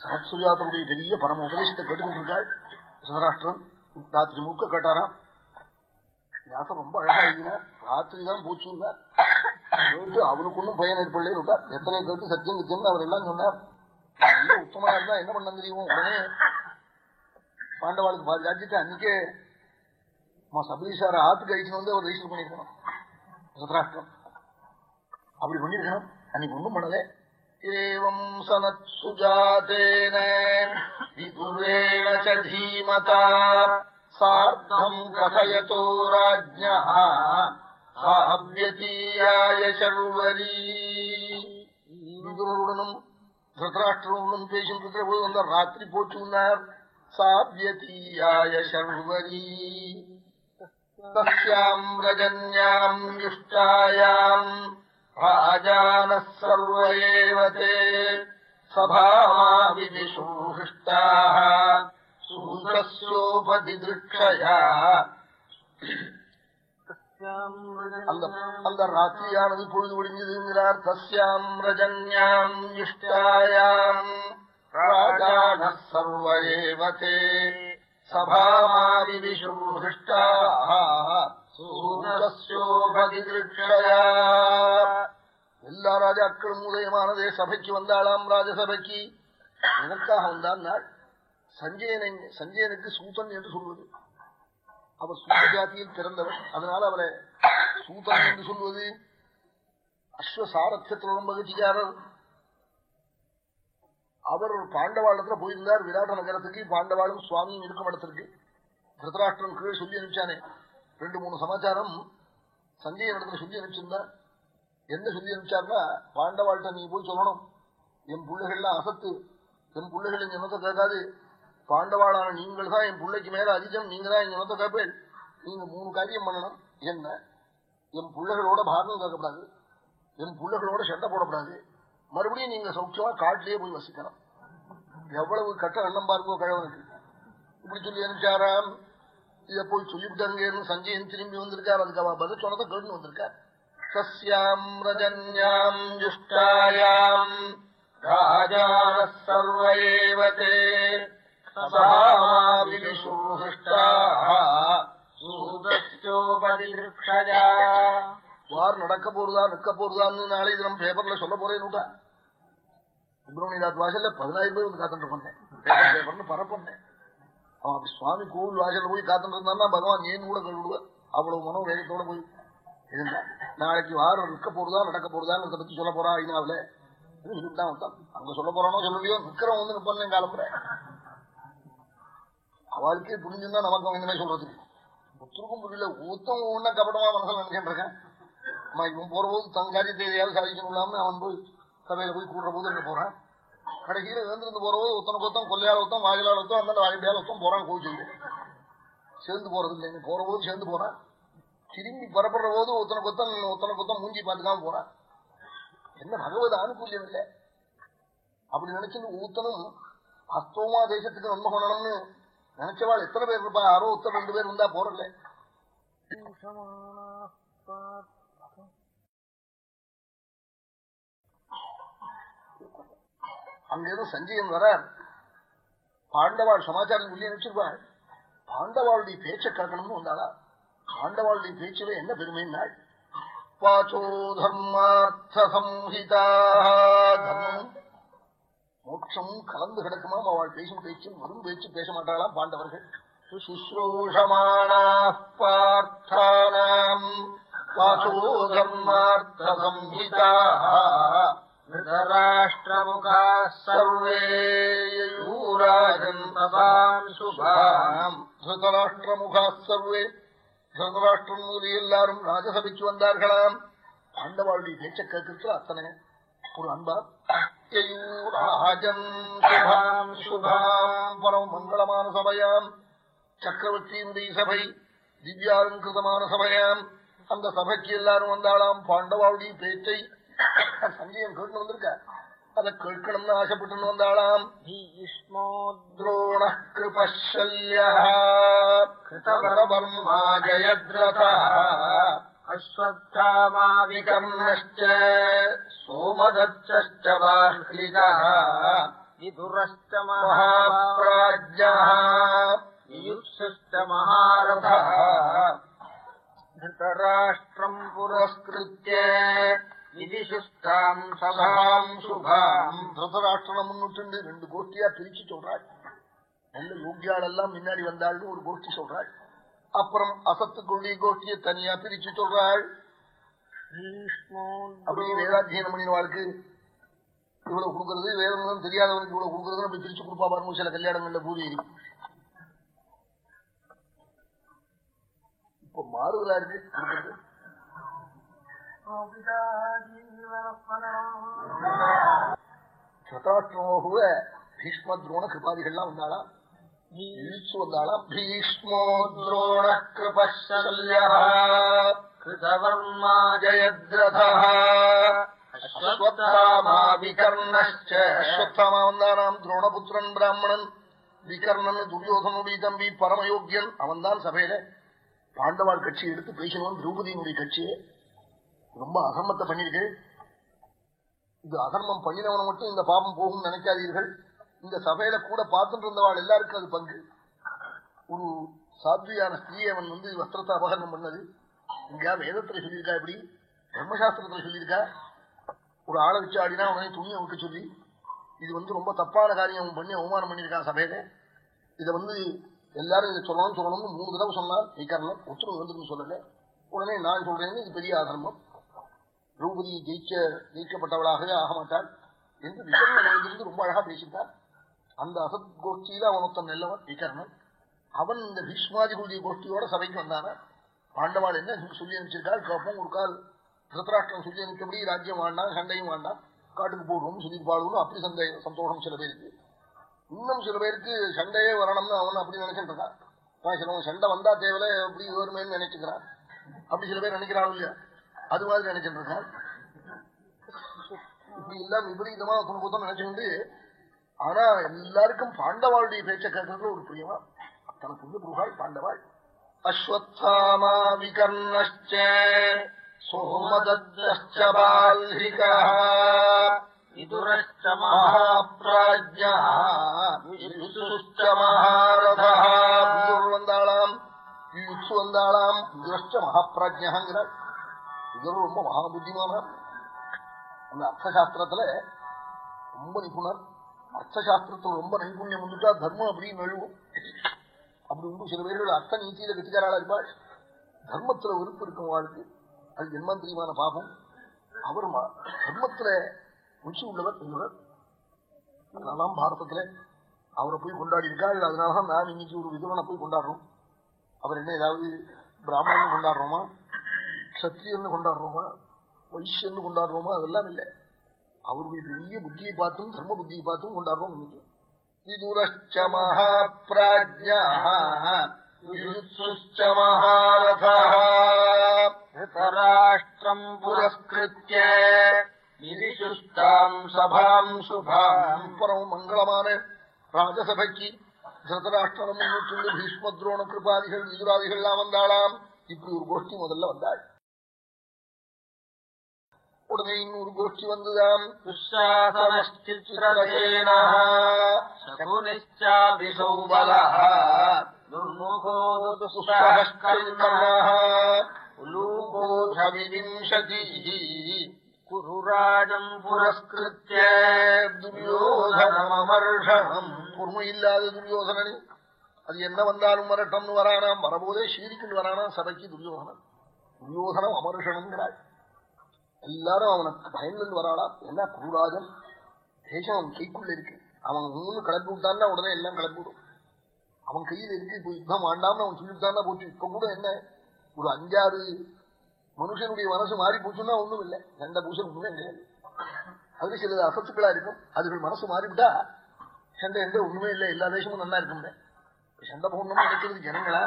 S2: சரத்சுஜாதனுடைய பெரிய பரம உபதேசத்தை கேட்டுக்கொண்டிருந்தாள். சதராஷ்டிரம் ராத்திரி முழுக்க கேட்டாராம். வியாசம் ரொம்ப அழகாக ராத்திரி தான் போச்சுன்னார் அவனுக்கு ஒன்றும் பயன் ஏற்படலே எத்தனை கேட்டு சத்தியம் நித்தியம் அவர் எல்லாம் சொன்னார். நல்ல உத்தமா இருந்தா என்ன பண்ண தெரியுமோ? உடனே பாண்டவாளுக்கு பாதி ராஜ்யத்தை அன்னைக்கே சபரீஷார ஆத்துக்கு அழிச்சு வந்து அவர் ரெஜிஸ்டர் பண்ணிருக்கணும் சத்ராஷ்டிரம். அப்படி பண்ணிருக்கணும் அன்னைக்கு ஒண்ணும் பண்ணல. ஏவம் சனத் சுஜாதேன விதுரேண ச சார்த்தம் கதயதோ ராஜ்ஞா சாபியதீயாய சர்வரி விதுரருடனும் திருதராஷ்டிரனுடன் பேசிட்டு போது வந்த ராத்திரி போச்சுன்னார் சாபியதீயாய சர்வரி தஸ்யாம் ரஜன்யாம் யுஷ்டாயாம் ராஜானः सर्व एव ते सभामाविदिशूहृष्टाः सूत्रस्योपदिदृक्षया அந்த அந்த ராத்திரியானது பொழுது ஒழிஞ்சதுங்கிறார் தஸ்யாம் ரஜன்யாம் இஷ்டாயாம் ராஜான சர்வ ஏவ தே எல்லா ராஜாக்களும் உதயமானதே சபைக்கு வந்தாளாம் ராஜசபைக்கு எனக்காக வந்தான் நாள் சஞ்சயனை சஞ்சயனுக்கு சூதன் என்று சொல்வது. அவர் சூத ஜாதியில் பிறந்தவர். அதனால அவரை சூதன் என்று சொல்வது அஸ்வசாரத்தியத்தில் ரொம்ப மகிழ்ச்சிக்காரர். அவர் பாண்டவாளத்துல போயிருந்தார். விராட நகரத்துக்கு பாண்டவாளும் சுவாமியும் இருக்கும் இடத்திற்கு. திருதராஷ்டிரம் கீழே சொல்லி அனுப்பிச்சானே. ரெண்டு மூணு சமாச்சாரம் சஞ்சய இடத்துல சொல்லி அனுப்பிச்சிருந்தார். என்ன சொல்லி அனுப்பிச்சார்னா பாண்டவாள்கிட்ட நீ போய் சொல்லணும். என் பிள்ளைகள்லாம் அசத்து என் பிள்ளைகள் என் ஜனத்தை கேட்காது. பாண்டவாளான நீங்கள் தான் என் பிள்ளைக்கு மேல அதிகம் நீங்க தான் என் ஜனத்தை கேட்பேன் நீங்க மூணு காரியம் பண்ணணும். என்ன? என் பிள்ளைகளோட பாரதம் கேட்கக்கூடாது என் பிள்ளைகளோட சண்டை போடக்கூடாது மறுபடியும் நீங்க சௌக்கியமா காட்டிலேயே போய் வசிக்கணும். எவ்வளவு கட்ட அண்ணம் பார்க்கோ கழவனுக்கு. இப்படி சொல்லி அனுப்பிச்சாராம். இத போய் சொல்லிவிட்டாங்க சஞ்சயன் திரும்பி வந்திருக்கார். அதுக்கு அவன் பதில் சொன்னதை கேட்டு வந்திருக்கார். சசியாம் ரஜன்யாம் ஜுஷ்டாயாம் ராஜான சர்வேவதே வார் நடக்க போறதா நிற்க போறதான்னு நாளை தினம் பேப்பர்ல சொல்ல போறேன்னு சுப்பிரமணியநாத் வாசல்ல பதினாயிரம் பேர் வந்து காத்துட்டு பண்ணேன் பேப்பர்னு பரப்பண்ணேன் அவன் அப்படி சுவாமி கோவில் வாசல்ல போய் காத்துட்டு இருந்தான்னா பகவான் ஏன் கூட கழுவிடுவேன் அவ்வளவு மனோ வேகத்தோட போய். இருந்தான் நாளைக்கு வாரம் நிற்க போறதா நடக்க போறதான்னு பத்தி சொல்ல போறான் ஐநாவில. தான் வந்தான் அங்க சொல்ல போறானோ சொல்லலையோ நிக்கிறவன் வந்து நிப்பேன் காலம்புறேன் அவளுக்கே புரிஞ்சுன்னா நமக்கு அவன் இனிமே சொல்றதுக்கு ஒருத்தருக்கும் புரியல. ஊத்தம் ஒண்ணா கபடமா மனசில் நினைச்சிட்டு இருக்கேன். அம்மா இவன் போற போது தன் காரியத்தை எதையாவது சாதிக்கணும் இல்லாம அவன் போய் சபையில போய் கூடுற போது என்ன போறான்? கடைசியில எழுந்திருந்து போற போது ஒத்தனுக்கு ஒத்தம் கொல்லையால் ஒத்தம் வாயிலால் ஒத்தம் அந்த வாயிலால் ஒத்தம் போறான் கோவில் சேர்ந்து போறது இல்லைங்க. போற போது சேர்ந்து போறான். திரும்பி புறப்படுற போது ஒத்தனுக்கு கொத்தம் ஒத்தனுக்கு ஒத்தம் மூஞ்சி பார்த்துக்காம போறான். என்ன பகவத ஆனுகூல்யம் இல்லை. அப்படி நினைச்சு ஊத்தனும் அஸ்தோமா தேசத்துக்கு நன்மை பண்ணணும்னு நினைச்சவாள் எத்தனை பேர் இருப்பா யாரோ ஒருத்தர் ரெண்டு பேர் இருந்தா போறல அங்கிருந்து சஞ்சயன் வரார். பாண்டவாள் சமாச்சாரம் சொல்லி நினைச்சிருப்பாள். பாண்டவாளுடைய பேச்சை கேட்கணும்னு வந்தாளா? பாண்டவாளுடைய பேச்சில என்ன பெருமைன்னாள் பாச்சோ தர்மார்த்த சம்ஹிதா தர்மம் மோட்சமும் கலந்து கிடக்குமாம் அவள் பேசும் பேச்சும் வரும் பேச்சு பேச மாட்டாளாம் பாண்டவர்கள் சுசுஷ்ரூஷமானா பார்த்தானாம் வாசோ தர்மார்த்த சம்ஹிதா
S3: धृतराष्ट्रमुखा
S2: சர்வே யூராஜன் ததாம் சுபாம் திருதராஷ்டிரமுகா சர்வே திருதராஷ்டிரம் முதலிய எல்லாரும் ராஜசபைக்கு வந்தார்களாம் பாண்டவாளுடைய பேச்ச கேட்கிறது அத்தனை ஒரு அன்பா யூராஜன் சுபாம் சுபாம் பரம் மங்களமான சபையாம் சக்கரவர்த்தியினுடைய சபை திவ்யாலங்கிருதமான சபையாம் அந்த சபைக்கு எல்லாரும் வந்தாளாம். பாண்டவாவுடைய பேச்சை சஞ்சயம் கேட்டு வந்திருக்க. அதை கேட்கணும்னு ஆசைப்பட்டு வந்தாளாம்.
S3: கிருபல்யா
S2: द्रोण कृपशल्यः कृतवर्मा जयद्रथः
S3: अश्वत्थामाविकर्णश्च
S2: सोमदत्तश्च बाह्लिकः
S3: विदुरश्च
S2: महाप्राज्ञः
S3: युयुत्सश्च महारथः धृतराष्ट्रम्
S2: पुरस्कृत्य
S3: विदिशुष्टाम्
S2: சபாம்
S3: सभाम्
S2: சுபாம்
S3: शुभाम्
S2: திருதராஷ்டிரம் முன்னிட்டு ரெண்டு கோஷ்டியா பிரிச்சு சொல்றாள் நல்ல யோகியாள் எல்லாம் முன்னாடி வந்தாள்னு ஒரு கோஷ்டி சொல்றாள் அப்புறம் அசத்து கொள்ளி கோஷ்டிய தனியா பிரிச்சு சொல்றாள். அப்படி வேதாத்தியனம் பண்ணினவாளுக்கு இவ்வளவு கொடுக்கறது. வேதம் தெரியாதவனுக்கு இவ்வளவு கொடுக்கறது அப்படி பிரிச்சு கொடுப்பா பாருங்க. இப்ப மாறுதலா இருக்கு? சதாஷ்டமோகுவ பீஷ்மத்ரோண கிருபாதிகள்லாம் வந்தாளா? இழிச்சு வந்தாளா பீஷ்மோ துரோண கிருபல்யா
S3: कृतवर्मा
S2: ஜயத்ரதா அஸ்வத்தாமா விகர்ணச்ச அஸ்வத்தாமா வந்தானாம் துரோணபுத்திரன் பிராமணன் விகர்ணன் துரியோதனுடைய தம்பி பரமயோக்கியன் அவன்தான் சபையில பாண்டவாள் கட்சி எடுத்து பேசணும் திரௌபதியினுடைய கட்சியே ரொம்ப அகர்மத்தை பண்ணிருக்கு இது அகர்மம் பண்ணினவனை மட்டும் இந்த பாபம் போகும் நினைக்காதீர்கள் இந்த சபையில கூட பார்த்துட்டு இருந்தவாள் எல்லாருக்கும் அது பங்கு. ஒரு சாத்வியான ஸ்திரீயை அவன் வந்து வஸ்திரத்தை அபகரணம் பண்ணது. இங்க வேதத்துல சொல்லியிருக்கா இப்படி பிரம்மசாஸ்திரத்துல சொல்லியிருக்கா? ஒரு ஆளை வச்சு ஆடினா அவனை துணி வைக்க சொல்லி இது வந்து ரொம்ப தப்பான காரியம் அவன் பண்ணி அவமானம் பண்ணியிருக்கான் சபையில. இதை வந்து எல்லாரும் இதை சொல்லணும் சொல்லணும்னு மூணு தடவை சொன்னால் நீக்கரலாம் ஒத்துழைப்பு வந்துருன்னு சொல்லல. உடனே நான் சொல்றேன்னு இது பெரிய ஆதர்மம். திரௌபதி ஜெயிக்க ஜெயிக்கப்பட்டவளாகவே ஆக மாட்டாள். என்று விகர்ணன் ரொம்ப அழகா பேசிட்டார். அந்த அசத் கோஷ்டியில அவன் நல்லவன் விகர்ணன். அவன் இந்த பீஷ்மாதிபதி கோஷ்டியோட சபைக்கு வந்தான? பாண்டவாள் என்ன சொல்லி அனுப்பிச்சிருக்காள்? கேப்போம் ஒரு கால் திருத்தராஷ்டிரம் சொல்லி அனுப்பிச்சபடி ராஜ்யம் வேண்டாம் சண்டையும் வேண்டாம் காட்டுக்கு போடுவோம் சொல்லி பாடுவோம் அப்படி சந்தை சந்தோஷம் சில பேருக்கு. இன்னும் சில பேருக்கு சண்டையே வரணும்னு அவன் அப்படி நினைச்சிட்டு இருக்கான் சிலவன் சண்டை வந்தா தேவையில்ல எப்படி வருமேன்னு நினைச்சுக்கிறான். அப்படி சில பேர் நினைக்கிறாள் இல்லையா? அது மாதிரி நினைச்சிட்டு இருக்கான். இப்படி எல்லாம் விபரீதமா குடும்பத்தம் நினைச்சுக்கிட்டு ஆனா எல்லாருக்கும் பாண்டவாளுடைய பேச்ச கேட்கறது ஒரு பிரியமா அத்தனை புண்ணிய புருகாள் பாண்டவாள் அஸ்வத்மா விகர்ணச்ச சோமதத்தச்ச பால்ஹிகா
S3: விதுரச்ச
S2: மகாப்ராஜ்யா விதுஷ்ட மகாரதா விதுர் வந்தாளாம் யுக்ஷு ரொம்ப மகாபுத்திமான. அந்த அர்த்தசாஸ்திரத்துல ரொம்ப நிபுணர். அர்த்தசாஸ்திரத்துல ரொம்ப நைபுண்யம் வந்துட்டா தர்மம் அப்படின்னு நழுவும் அப்படி உண்டு சில பேர்கள் அர்த்த நீதியில கெட்டிக்காராளா இருப்பாள் தர்மத்துல விருப்பு இருக்கும் வாழ்க்கை அது ஜென்மாந்திரியமான பாபம். அவர் ம- தர்மத்துல ருச்சி உள்ளவர் என்பவர் அதனாலாம் பாரதத்துல அவரை போய் கொண்டாடி இருக்காள் அதனாலதான் நாம் இன்னைக்கு ஒரு விதவனை போய் கொண்டாடுறோம். அவர் என்ன ஏதாவது பிராமணன் கொண்டாடுறோமா? சத்திரியன்னு கொண்டாடுறோமா? வைஷ்யன்னு கொண்டாடுறோமா? அதெல்லாம் இல்லை. அவர்களுக்கு உரிய புத்தியை பார்த்தும் தர்ம புத்தியை பார்த்தும் கொண்டாடுறோம் இன்னைக்கு விதுரச்ச மகாபிராஜ்யா
S3: மகாரதராஷ்டிரம்
S2: புரஸ்கிருத்திய
S3: நிதிசுஷ்டாம் சபாம் சுபாம்.
S2: பரம மங்களமான ராஜசபைக்கு திருதராஷ்டிரம் பீஷ்ம துரோண கிருபாதிகள் விதுராதிகள்லாம் வந்தாளாம் இப்படி ஒரு கோஷ்டி முதல்ல வந்தாள் உடனே இன்னொரு கோஷ்டி வந்துதான்
S3: குருராஜம் புரஸ்கிருத்திய
S2: துரியோதனமர்ஷம் பொறுமை இல்லாத துரியோதனனே. அது என்ன வந்தாலும் வரட்டம்னு வரானாம். வரபோதே சீரிக்குன்னு வரானா சபைக்கு துரியோதனன். துரியோதனம் அமர்ஷனங்கிறாள் எல்லாரும் அவனுக்கு பயந்து வராளா? என்ன பூராஜன் தேசம் அவன் கைக்குள்ள இருக்கு. அவன் மூணு கிளப்பி விட்டான்னா உடனே எல்லாம் கிளப்பி விடும் அவன் கையில் இருக்கு இப்போ யுத்தம் வேண்டாம்னு அவன் சொல்லிவிட்டான்னா போச்சு. இப்ப கூட என்ன? ஒரு அஞ்சாறு மனுஷனுடைய மனசு மாறி போச்சுன்னா ஒண்ணும் இல்லை. சண்டை பூசல் ஒண்ணுமே கிடையாது அது சில அசத்துக்களா இருக்கும். அதுகள் மனசு மாறிவிட்டா சண்டை எந்த ஒண்ணுமே இல்லை. எல்லா தேசமும் நல்லா இருக்கும்ல சண்டை போடணும்னு நினைக்கிறது ஜனங்களா?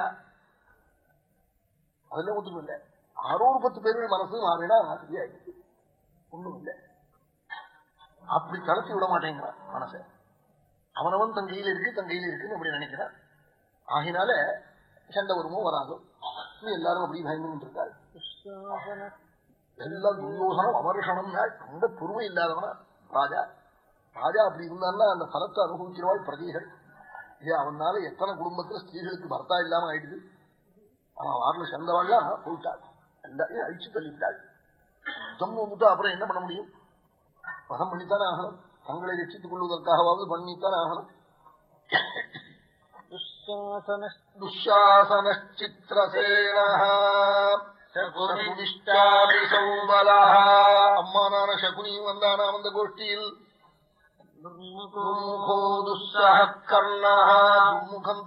S2: அதெல்லாம் ஒத்துக்கும் இல்லை ஆறோரு பத்து பேர்கள் மனசு மாறினா சரியாயிடுச்சு ஒண்ணும் இல்லை அப்படி தளர்த்தி விட மாட்டேங்கிறான் மனசை. அவனவன் தன் கையில இருக்கு தன் கையில இருக்குன்னு அப்படி நினைக்கிறான். ஆகினால சண்டை வருமோ வராதோ? நீ எல்லாரும் அப்படி பயந்துட்டு இருக்காரு எல்லாம் துரியோசனம் அமர்ஷணம் ரொம்ப பொறுமை இல்லாதவனா? ராஜா. ராஜா அப்படி இருந்தான்னா அந்த பலத்தை அனுபவிக்கிறவாள் பிரஜைகள் இது அவனால எத்தனை குடும்பத்துல ஸ்திரீகளுக்கு பர்த்தா இல்லாம ஆயிடுது? அவன் வாரில் சேர்ந்தவாள்லாம் போயிட்டாள் எல்லாரையும் அழிச்சு தள்ளிவிட்டாள் யுத்தம் வந்துட்டா அப்புறம் என்ன பண்ண முடியும்? வதம் பண்ணித்தானே ஆகணும். தங்களை ரட்சித்துக் கொள்வதற்காகவாவது பண்ணித்தானே ஆகணும். அம்மானான சகுனியும் வந்தானாம் அந்த கோஷ்டியில்? துர்முகம்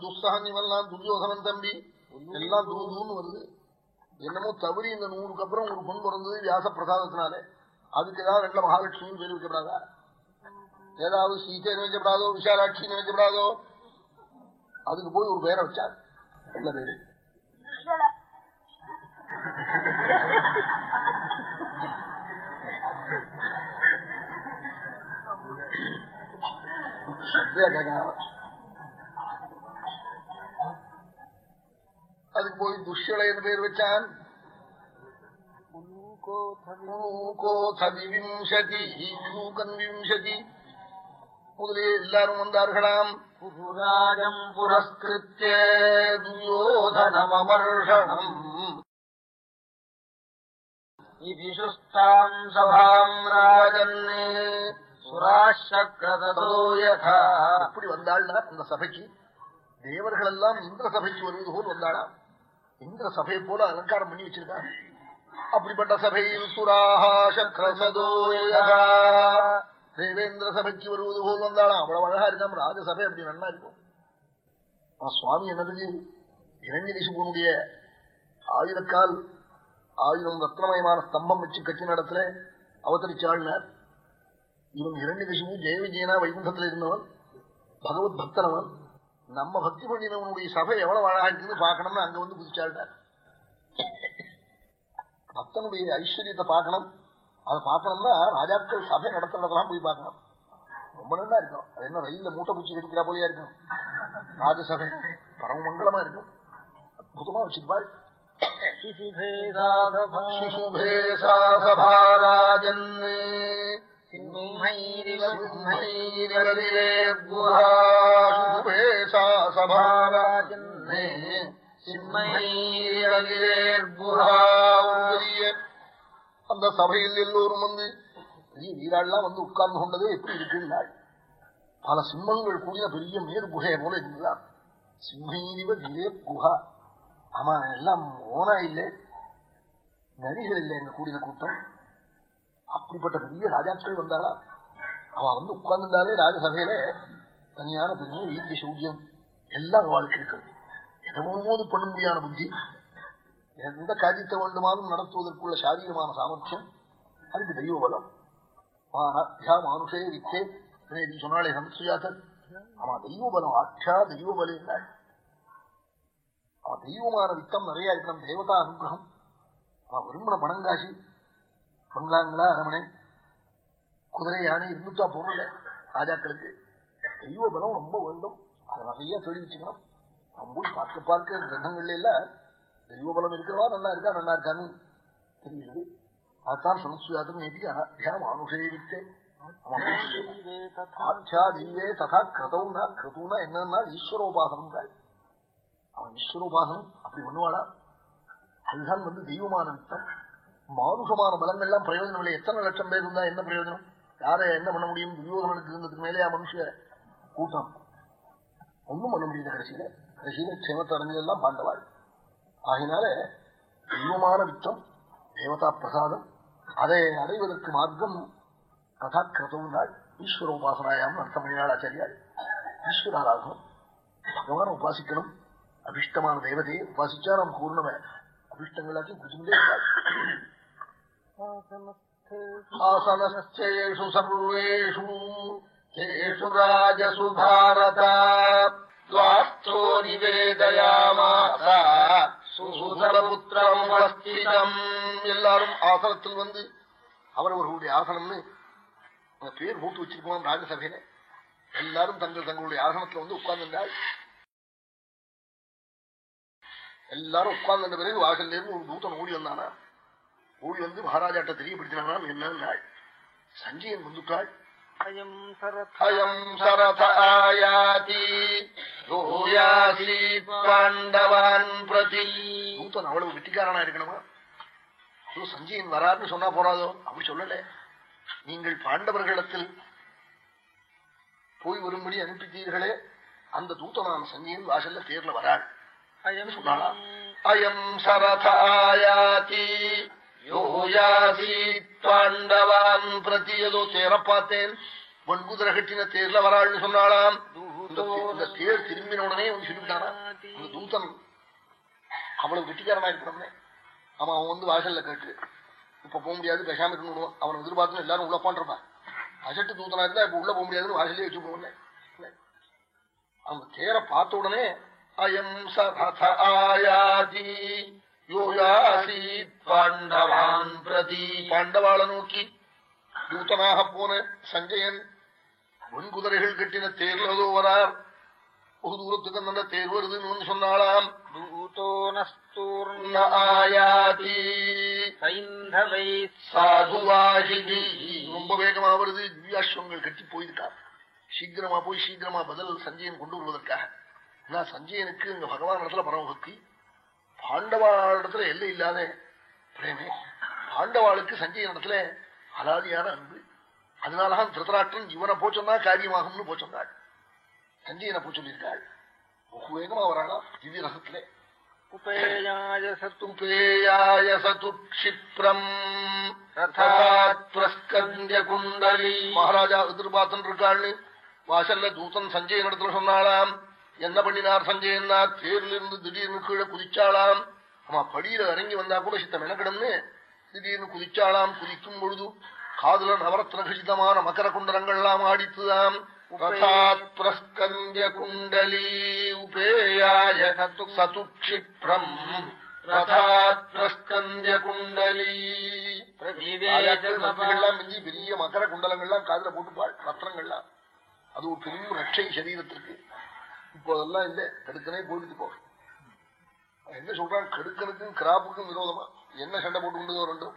S2: துஸ்ஸகன் இவெல்லாம் துரியோசனன் தம்பி. எல்லாம் தூதுன்னு வருது. என்னமோ தவறி இந்த நூறுக்கு அப்புறம் ஒரு பொன் பிறந்தது வியாச பிரசாதத்தினாலே அதுக்கு ஏதாவது ரெண்டு மகாலட்சுமியும் பேர் வைக்கப்படாதா? ஏதாவது சீத்தை நினைக்கப்படாதோ விஷாலாட்சின்னு நினைக்கப்படாதோ அதுக்கு போய் ஒரு பேரை வச்சார். நல்ல பேரு? கேட்க அதுக்கு போய் துஷ்யலைன்னு பேர் வச்சான். முதலே எல்லாரும் வந்தார்களாம்.
S3: புராஜம் புரஸ்கிருத்திய துரியோதனமர்ஷணம் இதிசுஸ்தாம் சபாம் ராஜன்னே. சுராஷக்ரதோ யதா.
S2: எப்படி வந்தாள்னா அந்த சபைக்கு தேவர்கள் எல்லாம் இந்திர சபைக்கு வருவது போல் வந்தாளாம். இந்திர சபையை போல அலங்காரம் பண்ணி வச்சிருக்காங்க? அப்படிப்பட்ட சபையில் சுராஹா தேவேந்திர சபைக்கு வருவது போல் வந்தாலும் அவ்வளவு அழகா இருக்காம ராஜசபை அப்படி நல்லா இருக்கும். ஆ, சுவாமி என்னது இரண்யகிசுபனுடைய ஆயிரக்கால் ஆயிரம் ரத்னமயமான ஸ்தம்பம் வச்சு கட்டி நடத்துல அவதரிச்சாள்னார். இவன் இரண்யகிசுபு ஜெய விஜயனா வைகுண்டத்தில் இருந்தவன் பகவத் பக்தனவன். நம்ம பக்தி பண்ணினவனுடைய சபை எவ்வளவு அழகா இருக்குன்னு பார்க்கணும்னு அங்க வந்து குதிச்சாள்னார் பக்தனுடைய ஐஸ்வர்யத்தை பார்க்கணும். அதை பார்க்கணும்னா ராஜாக்கள் சபை நடத்துறதெல்லாம் போய் பார்க்கணும். ரொம்ப நல்லா இருக்கும். அது என்ன ரயில்ல மூட்டை பூச்சி கட்டிக்கிறா போலியா இருக்கும். ராஜசபை பரம மங்களமா இருக்கும். அற்புதமா வச்சிருப்பாள். சிசுபே சா சபாராஜன் சிம்ஹைரிவரிரேர்குஹா சா சபாராஜன் அந்த சபையில் எல்லோரும் வந்து வீராள்லாம் வந்து உட்கார்ந்து கொண்டதே எப்படி இருக்குன்னாள் பல சிம்மங்கள் கூடிய பெரிய மேர் குகையை போல இருந்தான் சிம்மீரிவ வீரே குஹா ஆமா எல்லாம் ஓனா இல்லை நரிகள் இல்லை எங்க கூடின கூட்டம். அப்படிப்பட்ட பெரிய ராஜாக்கள் வந்தாளா அவ வந்து உட்கார்ந்துருந்தாலே ராஜசபையில தனியான பெரிய வீட்டு சூரியம் எல்லாம் வாழ்க்கை இருக்கிறது. எதமோது பண்ண முடியாத புத்தி. எந்த காரியத்தை வேண்டுமானும் நடத்துவதற்குள்ள சாரீரமான சாமர்த்தியம். அதுக்கு தெய்வ பலம். ஆத்யா மானுஷே வித்தே. சொன்னாலே சமசுஜாத்தர் அவன் தெய்வ பலம். ஆட்சா தெய்வ பலம் என்றாள் அவன் தெய்வமான வித்தம் நிறைய இருக்கணும் தேவதா அனுகிரகம். அவன் விரும்பின பணங்காசி பங்களாங்களா அரமனை குதிரை யானை இருந்துட்டா போகல ராஜாக்களுக்கு. தெய்வ பலம் ரொம்ப வேண்டும். அதை நிறைய சொல்லி வச்சுக்கணும். நம்ம பார்க்க பார்க்க கிரகங்கள்ல எல்லாம் தெய்வ பலம் இருக்கிறவா நல்லா இருக்கா நல்லா இருக்கான்னு தெரியுது. அதான் சமஸ்யாதம் நேதி அனாத்தியா மானுஷேவித்தே ஆத்தியா தெய்வே ததா கிருதவுனா கிருதுனா என்னன்னா ஈஸ்வரோபாசனம் அவன் ஈஸ்வரோபாசனம் அப்படி பண்ணுவாளா அதுதான் வந்து தெய்வமான வித்தம் மானுஷமான பலங்கள்லாம் பிரயோஜனம் இல்லை. எத்தனை லட்சம் பேர் இருந்தா என்ன பிரயோஜனம்? யாரை என்ன பண்ண முடியும்? துரியோகனுக்கு இருந்ததுக்கு மேலே மனுஷ கூட்டம். ஒன்றும் பண்ண முடியல கடைசியில. கடைசியில க்ஷேமத்தை அடைஞ்சதெல்லாம் பாண்டவாள். ஆகினால தெய்வமான வித்தம் தேவதா பிரசாதம் அதை அடைவதற்கு மார்க்கம் கதா கிருதம் ஈஸ்வர உபாசனாயாம் அர்த்தம் பண்ணினாள் ஆச்சாரியாள் ஈஸ்வராராகணும். பகவான உபாசிக்கணும். அபிஷ்டமான தேவதையை உபாசிச்சா நாம் கூர்ணவ அபிஷ்டங்களாச்சும் குடிச்சுட்டே இருக்காள் ஆசனஸ்தேஷு சர்வேஷு கேஷு ராஜசு பாரத த்வாஸ்தோ நிவேதயாமாத
S3: சுசுதரபுத்திரமஸ்திதம்
S2: எல்லாரும் ஆசனத்தில் வந்து அவரவர்களுடைய ஆசனம்னு பேர் போட்டு வச்சிருப்போம் ராஜசபையில. எல்லாரும் தங்கள் தங்களுடைய ஆசனத்துல வந்து உட்கார்ந்துட்டாள் எல்லாரும் உட்கார்ந்த பிறகு வாசல்ல இருந்து ஒரு தூத்தன் ஓடி வந்தானா? ஓடி வந்து மகாராஜாட்ட தெரியப்படுத்தினானா என்ன சஞ்சயன் வந்துட்டாள். அவ்வளவு வெட்டிக்காரனா இருக்கணுமா? சஞ்சயன் வராருன்னு சொன்னா போறாதோ? அப்படி சொல்லல. நீங்கள் பாண்டவர்களிடத்தில் போய் வரும்படி அனுப்பித்தீர்களே அந்த தூத்தனான சஞ்சயன் வாசல்ல தேர்ல வராள்.
S3: அயம்
S2: சொன்னாளா? அயம் சரதாயாதி யோயாசீத் பிரதி ஏதோ தேர பார்த்தேன் பொன்குதிரை கட்டின தேர்ல வராள்னு சொன்னாளாம். இந்த தேர் திரும்பின உடனே வந்து சொல்லிவிட்டானா? அந்த தூதன் அவ்வளவு கெட்டிக்காரனா இருக்கிறவனே அவன் அவன் வந்து வாசல்ல கேட்டு இப்ப போக முடியாது பேசாம இருக்கணும் அவன் எதிர்பார்த்து எல்லாரும் உள்ள உட்காந்துருப்பான் அசட்டு தூத்தனா இருந்தா இப்ப உள்ள போக முடியாதுன்னு வாசலே வச்சு போனேன் அந்த தேரை பார்த்த உடனே அயம் சரத ஆயாதி பாண்டவான் பிரதி. பாண்டவாள நோக்கி தூத்தனாக போன சஞ்சயன் வெண்குதிரைகள் கட்டின தேர்லதோ வரார். ஒரு தூரத்துக்கு அந்த தேர் வருதுன்னு சொன்னாலாம் ரொம்ப வேகமா வருது. திவ்யாஸ்வங்கள் கட்டி போயிருக்கார். சீக்கிரமா போய் சீக்கிரமா பதில் சஞ்சயன் கொண்டு வருவதற்காக. ஆனா சஞ்சயனுக்கு இங்க பகவான் இடத்துல பரமபக்தி பாண்டவாளிடத்துல எல்லை இல்லாத பிரேமே. பாண்டவாளுக்கு சஞ்சய இடத்துல அலாதியான அன்பு. அதனாலதான் திருத்தராட்டன் இவனை போச்சொன்னா காரியமாகும்னு போச்சொன்னாள் சஞ்சயனை போ சொல்லியிருக்காள். வெகு வேகமா வராளா? திவ்ய ரசத்திலே
S3: உபேயாய சத்து
S2: துபேயாய சது மகாராஜா எதிர்பார்த்துட்டு இருக்காள்னு. வாசல்ல தூதன் சஞ்சயன் நடத்துல சொன்னாளாம். என்ன பண்ணினார் சஞ்சயன்னா தேர்ல இருந்து திடீர்னு கீழே குதிச்சாளாம். ஆமா படியில இறங்கி வந்தா கூட சித்த மெனக்கிடம்னு. திடீர்னு குதிச்சாளாம் குதிக்கும் பொழுது காதுல நவரத்ன கசிதமான மக்கர குண்டலங்கள்லாம் ஆடித்துதாம். பிரஸ்கந்திய குண்டலி உபேயாய சது சது க்ஷிப்ரம் ரதாத் பிரஸ்கந்திய குண்டலி ராஜாக்கள் மிஞ்சி பெரிய மகர குண்டலங்கள்லாம் காதுல போட்டுப்பாள் ரத்னங்கள்லாம். அது ஒரு பெரும் ரட்சை சரீரத்திற்கு. இப்போ அதெல்லாம் இல்ல. கடுக்கனே போயிட்டு போ. என்ன சொல்றான் கடுக்கனுக்கும் கிராப்புக்கும் விரோதமா? என்ன சண்டை போட்டு கொண்டதோ ரெண்டும்?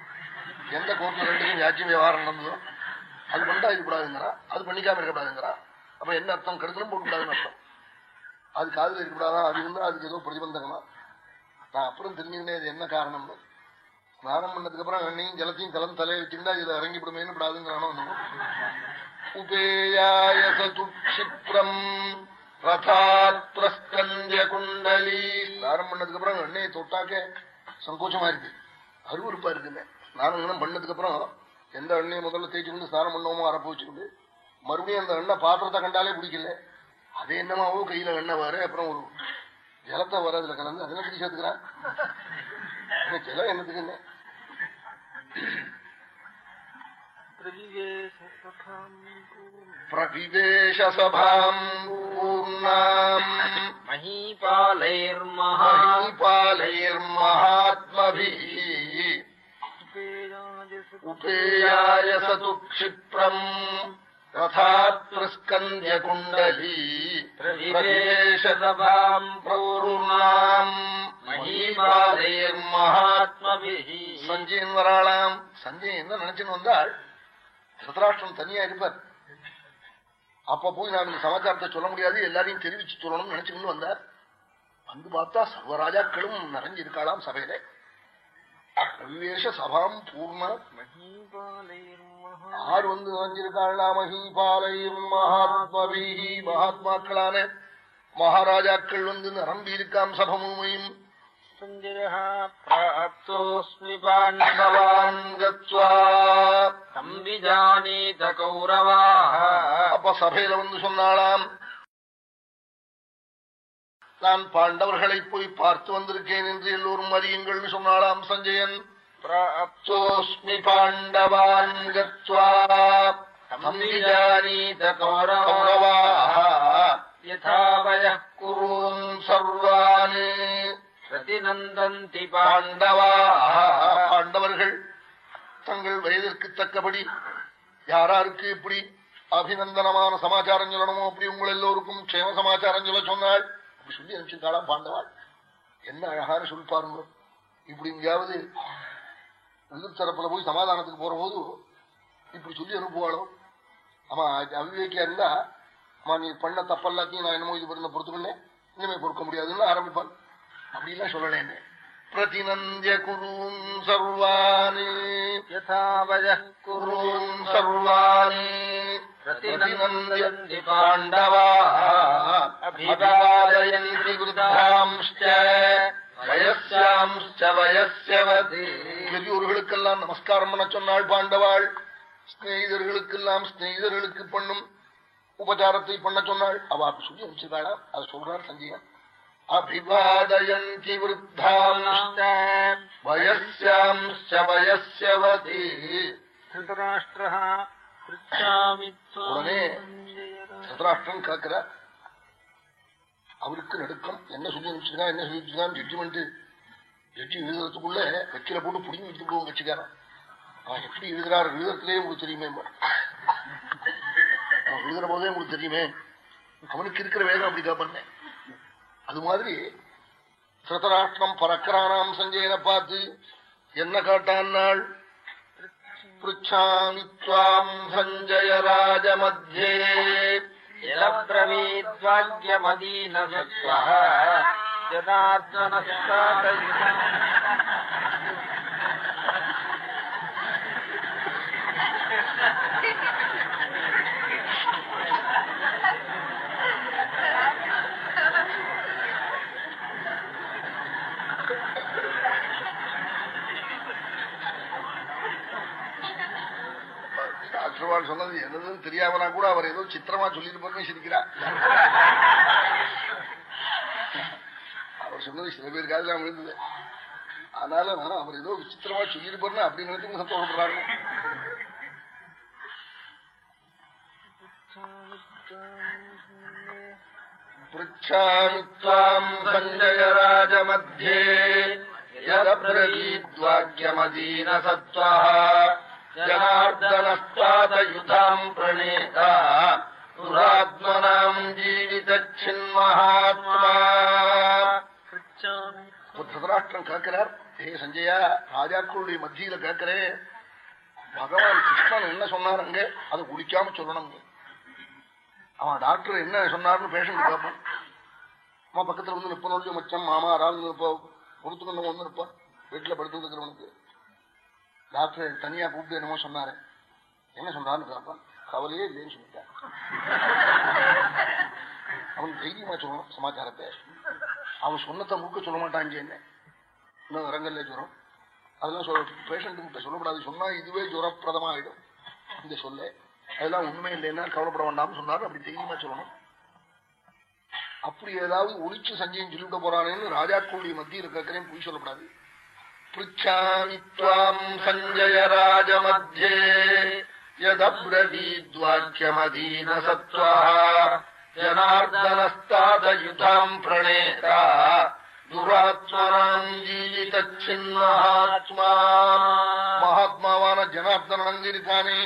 S2: எந்த கோர்ட்ல ரெண்டுக்கும் யாச்சும் விவகாரம் நடந்ததோ? அது பண்ணா இருக்கக்கூடாதுங்கிறா. அது பண்ணிக்காம இருக்கக்கூடாதுங்கிறா. அப்ப என்ன அர்த்தம்? கடுக்கணும் போட்டுக்கூடாதுன்னு அர்த்தம். அது காதல் இருக்கக்கூடாதா? அது இருந்தா அதுக்கு ஏதோ பிரதிபந்தகமா? நான் அப்புறம் தெரிஞ்சுக்கினே இது என்ன காரணம்னு. ஸ்நானம் பண்ணதுக்கு அப்புறம் எண்ணெயும் ஜலத்தையும் கலந்து தலையை வச்சிருந்தா இதுல இறங்கி விடுமேன்னு விடாதுங்கிறானோ உபேயாய சது ரதாத் பிரஸ்கந்திய குண்டலி ஸ்நானம் பண்ணதுக்கு அப்புறம் எண்ணெயை தொட்டாக்க சங்கோச்சமா இருக்கு அருவருப்பா இருக்குங்க ஸ்நானம் கிணம் பண்ணதுக்கு அப்புறம் எந்த எண்ணெயை முதல்ல தேய்ச்சி கொண்டு ஸ்நானம் பண்ணோமோ அரப்பு வச்சுக்கிட்டு மறுபடியும் அந்த எண்ணெய் பாத்திரத்தை கண்டாலே பிடிக்கல. அது என்னமாவோ கையில எண்ணெய் வர அப்புறம் ஒரு ஜலத்தை வர அதுல கலந்து அதில் பிடி சேர்த்துக்கிறான் ஜலம் என்னத்துக்கு என்ன பிரவிவேஷ சபாம் பூர்ணாம்
S3: மஹீபாலைர்மஹா
S2: மகாத்மபிः உபேயாய சது க்ஷிப்ரம் ரதாத் பிரஸ்கந்திய குண்டலி பிரவேசதபாம் பூர்ணாம் மகாத்மபிः சஞ்சயன் வராளாம் சஞ்சயன் என்ன நினைச்சுன்னு வந்தாள் திருதராஷ்டிரம் தனியா இருப்பார். அப்ப போய் நான் இந்த சமாச்சாரத்தை சொல்ல முடியாது எல்லாரையும் தெரிவிச்சு சொல்லணும்னு நினைச்சுக்கிட்டு வந்தார். வந்து பார்த்தா சர்வராஜாக்களும் நிறைஞ்சிருக்காளாம் சபையில. பிரவேச சபாம் பூர்ண. ஆறு வந்து நிறைஞ்சிருக்காளா? மகிபாலையும் மகாத்மபீகி மகாத்மாக்களான மகாராஜாக்கள் வந்து நிரம்பி இருக்காம் சபமுமையும்
S3: प्राप्तोऽस्मि पाण्डवान्
S2: கத்வா
S3: संविजानीत कौरवाः
S2: அப்ப சபையில வந்து சொன்னாளாம் நான் பாண்டவர்களை போய் பார்த்து வந்திருக்கேன் என்று எல்லோரும் அறியுங்கள்னு சொன்னாளாம் சஞ்சயன் பிராப்தோஸ்மி பாண்டவான் கத்வா
S3: संविजानीत कौरवाः
S2: கௌரவாः
S3: यथा वयः कुरु
S2: குருன் சர்வான்
S3: பிரதிநந்தி
S2: பாண்டவா. பாண்டவர்கள் தங்கள் வயதிற்கு தக்கபடி யாராருக்கு இப்படி அபிநந்தனமான சமாச்சாரம் சொல்லணுமோ? அப்படி உங்கள் எல்லோருக்கும் க்ஷேம சமாச்சாரம் சொல்ல சொன்னாள் அப்படி சொல்லி அனுப்பிச்சிருக்காளாம் பாண்டவாள். என்ன அழகான சொல் பாருங்க. இப்படி எங்கேயாவது எதிர் தரப்புல போய் சமாதானத்துக்கு போற போது இப்படி சொல்லி அனுப்புவாளோ? ஆமா அவிவேக்கியா இருந்தா ஆமா நீ பண்ண தப்பெல்லாத்தையும் நான் என்னமோ இது பண்ண பொறுத்துக்கொண்டேன். இனிமே பொறுக்க முடியாதுன்னு ஆரம்பிப்பான் அப்படிலாம் சொல்லலேன் பிரதிநந்திய குருன் சர்வானி
S3: यथा वयः
S2: குருன்
S3: कुर्वन्
S2: சர்வானி
S3: प्रतिनन्दन्ति पाण्डवाः
S2: அபிவாதயந்தி விருத்தாம்ஸ்ச வயஸ்யாம்ஸ்ச வயஸ்யவதி பெரியோர்களுக்கெல்லாம் நமஸ்காரம் பண்ண சொன்னாள் பாண்டவாள் ஸ்நேகிதர்களுக்கெல்லாம் ஸ்நேகிதர்களுக்கு பண்ணும் உபச்சாரத்தை பண்ண சொன்னாள் அவ அப்படி சொல்லி அனுப்பிச்சிருக்காளா அதை சொல்றார் சஞ்சயன் அபிவாதயந்தி விருத்தாம்ஸ்ச வயஸ்யாம்ஸ்ச வயஸ்யவதி
S3: धृतराष्ट्रः पृच्छामि
S2: உடனே சத்ராஷ்டிரம் கேட்கிறார் அவருக்கு நடுக்கம் என்ன சொல்லி அனுப்பிச்சிருக்கா என்ன சொல்லி வச்சிருக்கான்னு ஜட்ஜ்மெண்ட் ஜட்ஜி எழுதுறதுக்குள்ள வக்கீல போட்டு புடிங்கி வச்சுட்டு வச்சுக்காரன் அவன் எப்படி எழுதுறாரு எழுதுறதுலேயே உங்களுக்கு தெரியுமே அவன் எழுதுற போதே உங்களுக்கு தெரியுமே அவனுக்கு இருக்கிற வேகம் அப்படி பண்ணேன் அது மாதிரி திருதராஷ்டிரம் பரக்கரானாம் சஞ்சயனை பார்த்து என்ன காட்டான்னாள் பிருச்சாமி துவாம் சஞ்சய ராஜமத்தியே
S3: ஜனார்தன जनार्दनस्तातयुधम्
S2: டாக்டர்வாள் சொன்னது என்னதுன்னு தெரியாமனா கூட அவர் ஏதோ சித்திரமா சொல்லியிருப்பாருன்னு சிரிக்கிறார் அவர் சொன்னது சில பேர் காதலாம் விழுந்தது ஆனாலும் அவர் ஏதோ விசித்திரமா சொல்லியிருப்பாருன்னு அப்படி நினைச்சு சந்தோஷப்படுறாரு पृच्छामि त्वाम् सञ्जय राजमध्ये यदब्रवीद्वाक्यमदीनसत्त्वः ஜனார்தனஷ்டாதயுதாம் பிரணேதா துராத்மனாம் ஜீவிதச்சின்மகாத்மா புத்ததராஷ்டிரம் கேட்கிறார் ஹே சஞ்சயா ராஜாக்களுடைய மத்தியில கேட்கிறேன் பகவான் கிருஷ்ணன் என்ன சொன்னார் அது குடிக்காம சொல்லணும் அவன் டாக்டர் என்ன சொன்னார்னு பேஷண்ட் கேட்பான் அவன் பக்கத்துல வந்து நிற்பனோட மச்சம் மாமா யாராவது பொறுத்து கொண்டு வந்து நிற்பான் வீட்டுல படுத்து இருக்கிறவனுக்கு டாக்டர் தனியா கூப்பிட்டு என்னமோ சொன்னாரு. என்ன சொன்னான்னு கேட்பான் கவலையே இல்லைன்னு சொல்லிட்டான் அவன் தைரியமா சொல்லணும் சமாச்சாரத்தை. அவன் சொன்னத்தை முழுக்க சொல்ல மாட்டான் என்ன? இன்னும் இரங்கல்ல ஜுரம். அதெல்லாம் சொல்ல பேஷண்ட்டு சொல்லப்படாது சொன்னா இதுவே ஜுரப்பிரதமா ஆயிடும் இந்த சொல்ல. அதெல்லாம் உண்மை இல்லைன்னா கவலைப்பட வேண்டாம்னு சொன்னாரு. அப்படி தைரியமா சொல்லணும். அப்படி ஏதாவது ஒழிச்சு சஞ்சயம் சொல்லிவிட போறானேன்னு ராஜாக்களுடைய மத்தியில் இருக்கிறேன் பொய் சொல்லப்படாது. பிருச்சாமி துவாம் சஞ்சய ராஜ மத்தியே யதப்ரவீத்வாக்கியமதீன சத்வா ஜனார்தனஸ்தாதயுதாம் பிரணேதா துராத்மனாம் ஜீவிதச்சின்மஹாத்மா மகாத்மாவான ஜனார்தனன் அங்க இருக்கானே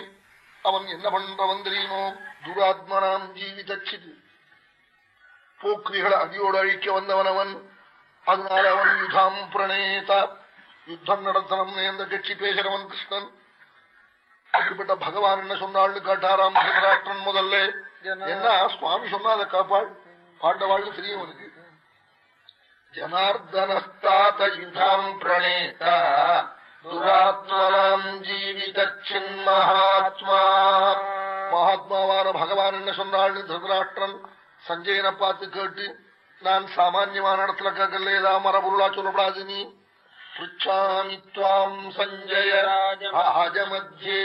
S2: அவன் என்ன பண்றவன் தெரியுமோ துராத்மனாம் ஜீவிதச்சிது போக்கிரிகளை அடியோடு அழிக்க வந்தவன் அவன் அதனால அவன் யுதாம் பிரணேதா யுத்தம் நடத்தணும் எந்த கட்சி பேசுறவன் கிருஷ்ணன். அப்படிப்பட்ட பகவான் என்ன சொன்னாள்னு கேட்டாராம் திருதராஷ்டிரன் முதல்ல. என்ன? சுவாமி சொன்னா அதை காப்பாள். பாண்டவாள்னு தெரியும் அவனுக்கு ஜனார்தனஸ்தாத யுதாம் பிரணேதா. துராத்மனாம் ஜீவிதச்சின் மகாத்மா. மகாத்மாவான பகவான் என்ன சொன்னாள்னு திருதராஷ்டிரன் சஞ்சயனை பார்த்து கேட்டு நான் சாமான்யமான இடத்துல கேட்கல ஏதா மரபொருளா சொல்லப்படாது நீ. पृच्छामि त्वाम् सञ्जय राजमध्ये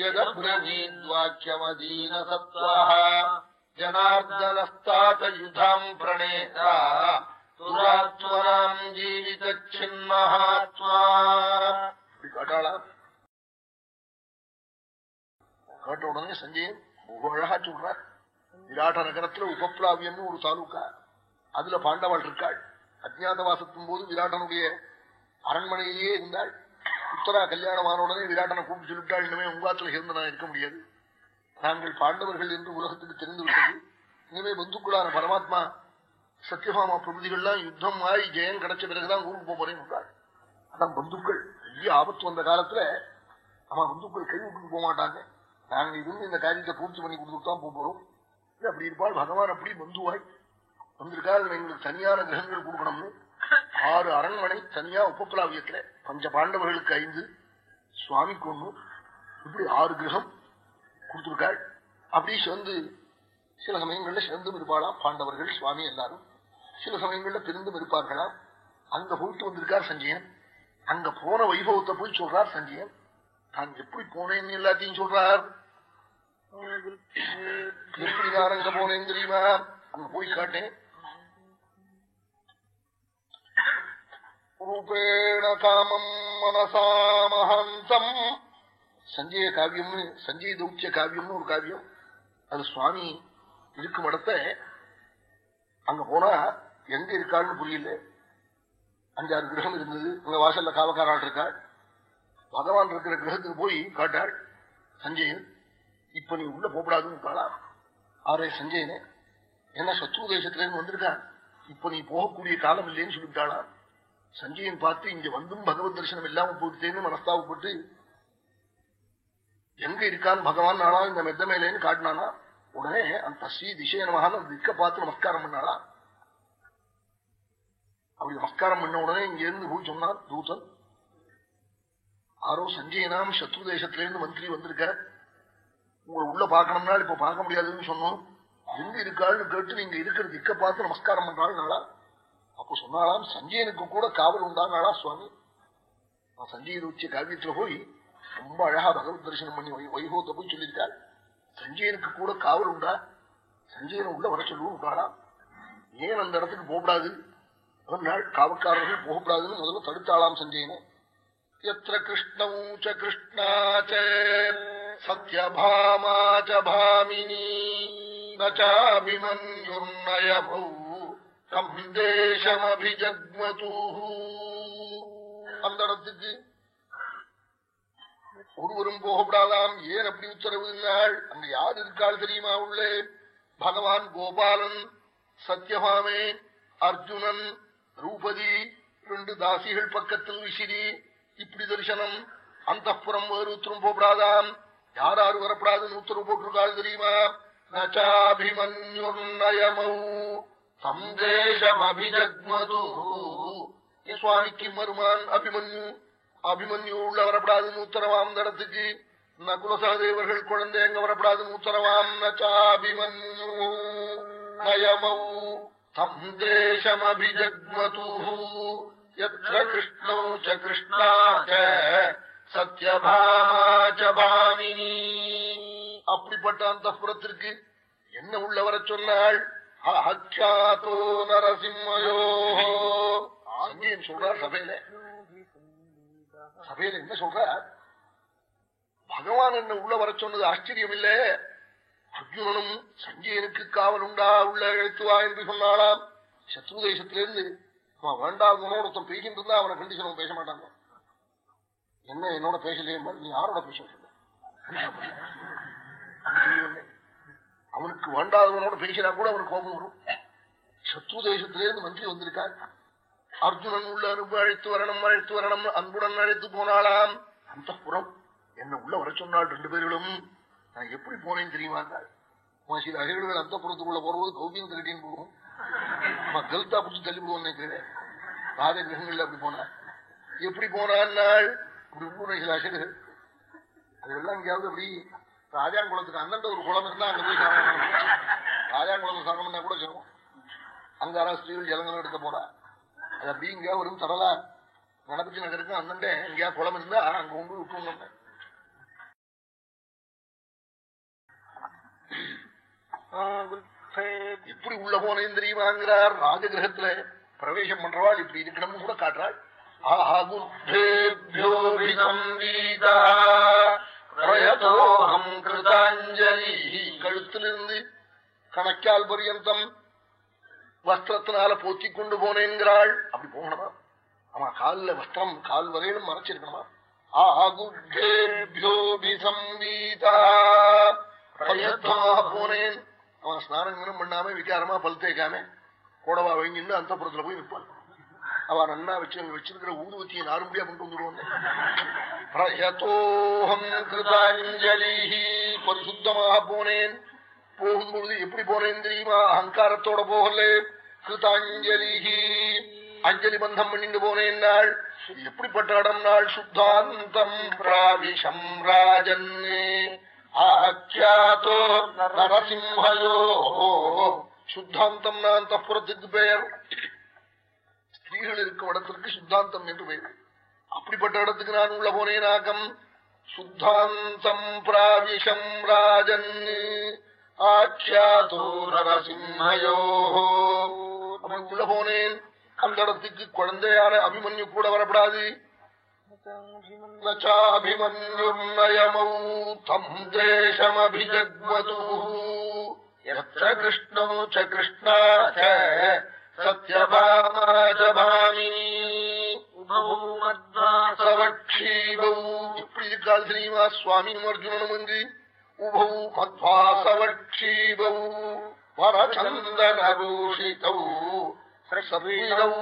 S2: यदब्रवीद्वाक्यमदीनसत्त्वः जनार्दनस्तातयुधाम् प्रणेता दुरात्मनाम् जीवितच्छिन्महात्मा கேட்டாளா கேட்ட உடனே சஞ்சயன் அழகா சொல்றார் விராட்ட நகரத்துல உபப்ளாவியம்னு ஒரு தாலுக்கா அதுல பாண்டவாள் இருக்காள் அஜ்ஞாதவாசத்தின் போது விராட்டனுடைய அரண்மனையிலேயே இருந்தாள் உத்தரா கல்யாணமான உடனே விராட்டனை கூப்பிட்டு சொல்லிவிட்டாள் இனிமே உங்காத்துல இருந்து நான் இருக்க முடியாது. நாங்கள் பாண்டவர்கள் என்று உலகத்துக்கு தெரிந்து விட்டது இனிமே பந்துக்களான பரமாத்மா சத்யபாமா பிரபுதிகள்லாம் யுத்தம் மாறி ஜெயம் கிடைச்ச பிறகுதான் ஊருக்கு போக போறேன் என்றாள் அதான் பந்துக்கள். பெரிய ஆபத்து வந்த காலத்துல அவன் பந்துக்கள் கை விட்டுட்டு போக மாட்டாங்க. நாங்க இருந்து இந்த காரியத்தை பூர்த்தி பண்ணி கொடுத்துட்டு தான் போக போறோம். இது அப்படி இருப்பாள் பகவான் அப்படி பந்துவாய். வந்திருக்காள் எங்களுக்கு தனியான கிரகங்கள் கொடுக்கணும்னு ஆறு அரண்மனை தனியா உபப்பிளாவியத்துல பஞ்ச பாண்டவர்களுக்கு ஐந்து சுவாமிக்கு ஒண்ணு இப்படி ஆறு கிரகம் கொடுத்திருக்காள் அப்படி சேர்ந்து சில சமயங்கள்ல சேர்ந்தும் இருப்பாளாம் பாண்டவர்கள் சுவாமி எல்லாரும். சில சமயங்கள்ல பிரிந்தும் இருப்பார்களாம். அங்க போயிட்டு வந்திருக்கார் சஞ்சயன். அங்க போன வைபவத்தை போய் சொல்றார் சஞ்சயன். தான் எப்படி போனேன்னு எல்லாத்தையும் சொல்றார். எப்படி நான் அங்க போனேன் தெரியுமா? அங்க போய் காட்டேன். ரூபேண காமம் மனசாமஹந்தம் சஞ்சய காவியம்னு சஞ்சய தௌக்கிய காவியம்னு ஒரு காவியம். அது சுவாமி இருக்கும் இடத்த அங்க போனா எங்க இருக்கான்னு புரியல. அஞ்சாறு கிரகம் இருந்தது. அங்க வாசல்ல காவக்காராள் இருக்காள் பகவான் இருக்கிற கிரகத்துக்கு போய் காட்டாள் சஞ்சயன் இப்ப நீ உள்ள போகப்படாதுன்னு இருக்காளா ஆரே சஞ்சயனே என்ன சத்ரு தேசத்திலேருந்து வந்திருக்கான் இப்ப நீ போகக்கூடிய காலம் இல்லைன்னு சொல்லிவிட்டாளா? சஞ்சயன் பார்த்து இங்க வந்தும் பகவத் தரிசனம் இல்லாம போயிட்டேன்னு மனஸ்தாபப்பட்டு எங்க இருக்கான் பகவான்? நாளா இந்த மெத்த மேலேன்னு காட்டினானா? உடனே அந்த தஸ்ஸி திசையனமாக திக்க பார்த்து நமஸ்காரம் பண்ணாளா அப்படி நமஸ்காரம் பண்ண உடனே இங்க இருந்து போய் சொன்னான் தூதன் ஆரோ சஞ்சயனாம் சத்ரு தேசத்திலேருந்து மந்திரி வந்திருக்க உங்களை உள்ள பார்க்கணும்னா இப்ப பார்க்க முடியாதுன்னு சொன்னோம். எங்க இருக்காள்னு கேட்டு நீங்க இருக்கிற திக்க பார்த்து நமஸ்காரம் பண்றாள் நாளா அப்ப சொன்னாலாம் சஞ்சயனுக்கு கூட காவல் உண்டானாளா சுவாமி? நான் சஞ்சயன் உச்ச காவியத்துல போய் ரொம்ப அழகா பகவத் தரிசனம் பண்ணி வைகோத்தை போய் சொல்லியிருக்காள் சஞ்சயனுக்கு கூட காவல் உண்டா? சஞ்சயன் உள்ள வர சொல்லுவோம் உண்டாளா? ஏன் அந்த இடத்துக்கு போகக்கூடாது? ஒரு நாள் காவல்காரர்கள் போகக்கூடாதுன்னு முதல்ல தடுத்தாளாம் சஞ்சயனை. எத்திர கிருஷ்ணௌ ச கிருஷ்ணா பாமினி நச்சாபிமன்யுர்நயபௌ தம் தேசமபிஜக்மது அந்த இடத்துக்கு ஒருவரும் போகப்படாதாம் ஏன் அப்படி உத்தரவு இருந்தாள் அங்க யார் இருக்காள் தெரியுமா உள்ளே பகவான் கோபாலன் சத்யபாமே அர்ஜுனன் ரூபதி ரெண்டு தாசிகள் பக்கத்தில் விசிறி இப்படி தரிசனம் அந்த புறம் வேறு உத்தரம் போகப்படாதாம் யார் யாரு வரப்படாதுன்னு உத்தரவு போட்டிருக்காள் தெரியுமா நச்சாபிமன்யுர்நயமௌ சந்தேசம் அபிஜக்மது சுவாமிக்கு மருமான் அபிமன்யு. அபிமன்யு உள்ள வரப்படாதுன்னு உத்தரவாம் இந்த ந குலசகதேவர்கள் குழந்தை எங்க வரப்படாதுன்னு உத்தரவாம் நாபிமன்யு நயமௌ. தம் தேசம் அபிஜக்மது எத்திர கிருஷ்ணோ ச கிருஷ்ணா ச சத்யபாமா அப்படிப்பட்ட அந்த புறத்திற்கு என்ன உள்ள வர சொன்னாள்? அஹ்யாதோ நரசிம்மயோ. சஞ்சயன் சொல்றார் சபையில. சபையில என்ன சொல்றார் பகவான் என்ன உள்ள வர சொன்னது ஆச்சரியம் இல்ல அர்ஜுனனும் சஞ்சயனுக்கு காவல் உண்டா? உள்ள எழுத்துவா என்று சொன்னாலாம் சத்ரு தேசத்திலிருந்து அவன் வேண்டாதவனோட ஒருத்தன் பேசிட்டு இருந்தா அவனை கண்டிஷன் பேச மாட்டாங்க. என்ன என்னோட பேசலையே நீ யாரோட பேச சொல்ல அவனுக்கு வேண்டாதவனோட பேசினா கூட அவனுக்கு கோபம் வரும். சத்ரு தேசத்திலேருந்து மந்திரி வந்திருக்காரு. அர்ஜுனன் உள்ள அனுப்பு அழைத்து வரணும் அழைத்து வரணும். அன்புடன் அழைத்து போனாலாம் அந்த புறம் என்ன உள்ள வர சொன்னாள் ரெண்டு பேர்களும் நான் எப்படி போனேன்னு தெரியுமா? சில அகைகள் அந்த புறத்துக்குள்ள போறபோது கௌபியம் திருட்டின்னு போகும். கல்தா பிடிச்சி தள்ளி விடுவோம் நினைக்கிறேன். ராஜ கிரகங்கள்ல அப்படி போனா எப்படி போனான் நாள்? இப்படி ஊரை சில அசைகள் அதெல்லாம் எங்கேயாவது அப்படி ராஜாங்குளத்துக்கு அந்தண்ட ஒரு குளம் இருந்தா அங்க போய் சாமம் ராஜாங்குளம் சாமம்னா கூட சொல்லுவோம் அங்க யாராவது ஸ்திரீகள் ஜலங்கள் எடுக்க போறா. அது அப்படி இங்கேயா வரும் தரலா. நடப்பிச்சு நகருக்கு அந்தண்ட எங்கேயா குளம் இருந்தா அங்க கொண்டு விட்டு எப்படி உள்ள போனேன் தெரியுமாங்கிறார் ராஜகிரகத்துல பிரவேசம் பண்றவாள் இப்படி இருக்கணும்னு கூட காட்டுறாள். பிரயதோகம் கிருதாஞ்சலி கழுத்திலிருந்து கணக்கால் பரியந்தம் வஸ்திரத்தினால போத்தி கொண்டு போனேங்கிறாள் அப்படி போகணுமா? ஆமா காலில் வஸ்திரம் கால் வரையிலும் மறைச்சிருக்கணுமா? போனேன். அவன் ஸ்நானம் பண்ணாம விகாரமா பல் தேய்க்காம கோடவா வாங்கிட்டு அந்த புறத்துல போய் நிற்பான் அவன் நல்லா வச்சு அங்க வச்சிருக்கிற ஊதுவத்தியை நாரும்படியா கொண்டு வந்துருவான் பிரயத்தோகம் கிருதாஞ்சலி பரிசுத்தமாக போனேன். போகும் பொழுது எப்படி போனேன் தெரியுமா? அகங்காரத்தோட போகல. கிருதாஞ்சலி அஞ்சலி பந்தம் பண்ணிட்டு போனேன் நாள். எப்படிப்பட்ட இடம் நாள்? சுத்தாந்தம் பிராவிஷம் ராஜன். ஆக்கியாத்தோ நரசிம்ஹயோ. சுத்தாந்தம் நான் தப்புறத்துக்கு பெயர். ஸ்திரீகள் இருக்கும் இடத்திற்கு சுத்தாந்தம் என்று பெயர் அப்படிப்பட்ட இடத்துக்கு நான் உள்ள போனேனாக்கம் சுத்தாந்தம் பிராவிஷம் ராஜன். ஆக்கியாதோ நரசிம்ஹயோ உள்ள போனேன். அந்த இடத்துக்கு குழந்தையான அபிமன்யு கூட வரப்படாது. நச்சாபிமன்யும் கிருஷ்ணோ கிருஷ்ணா ச இப்படி இருக்கால் தெரியுமா? சுவாமியும் அர்ஜுனனும் அங்கு உபௌ மத்வாசவக்ஷீபௌ வரச்சந்தனரூஷிதௌ சபீரௌ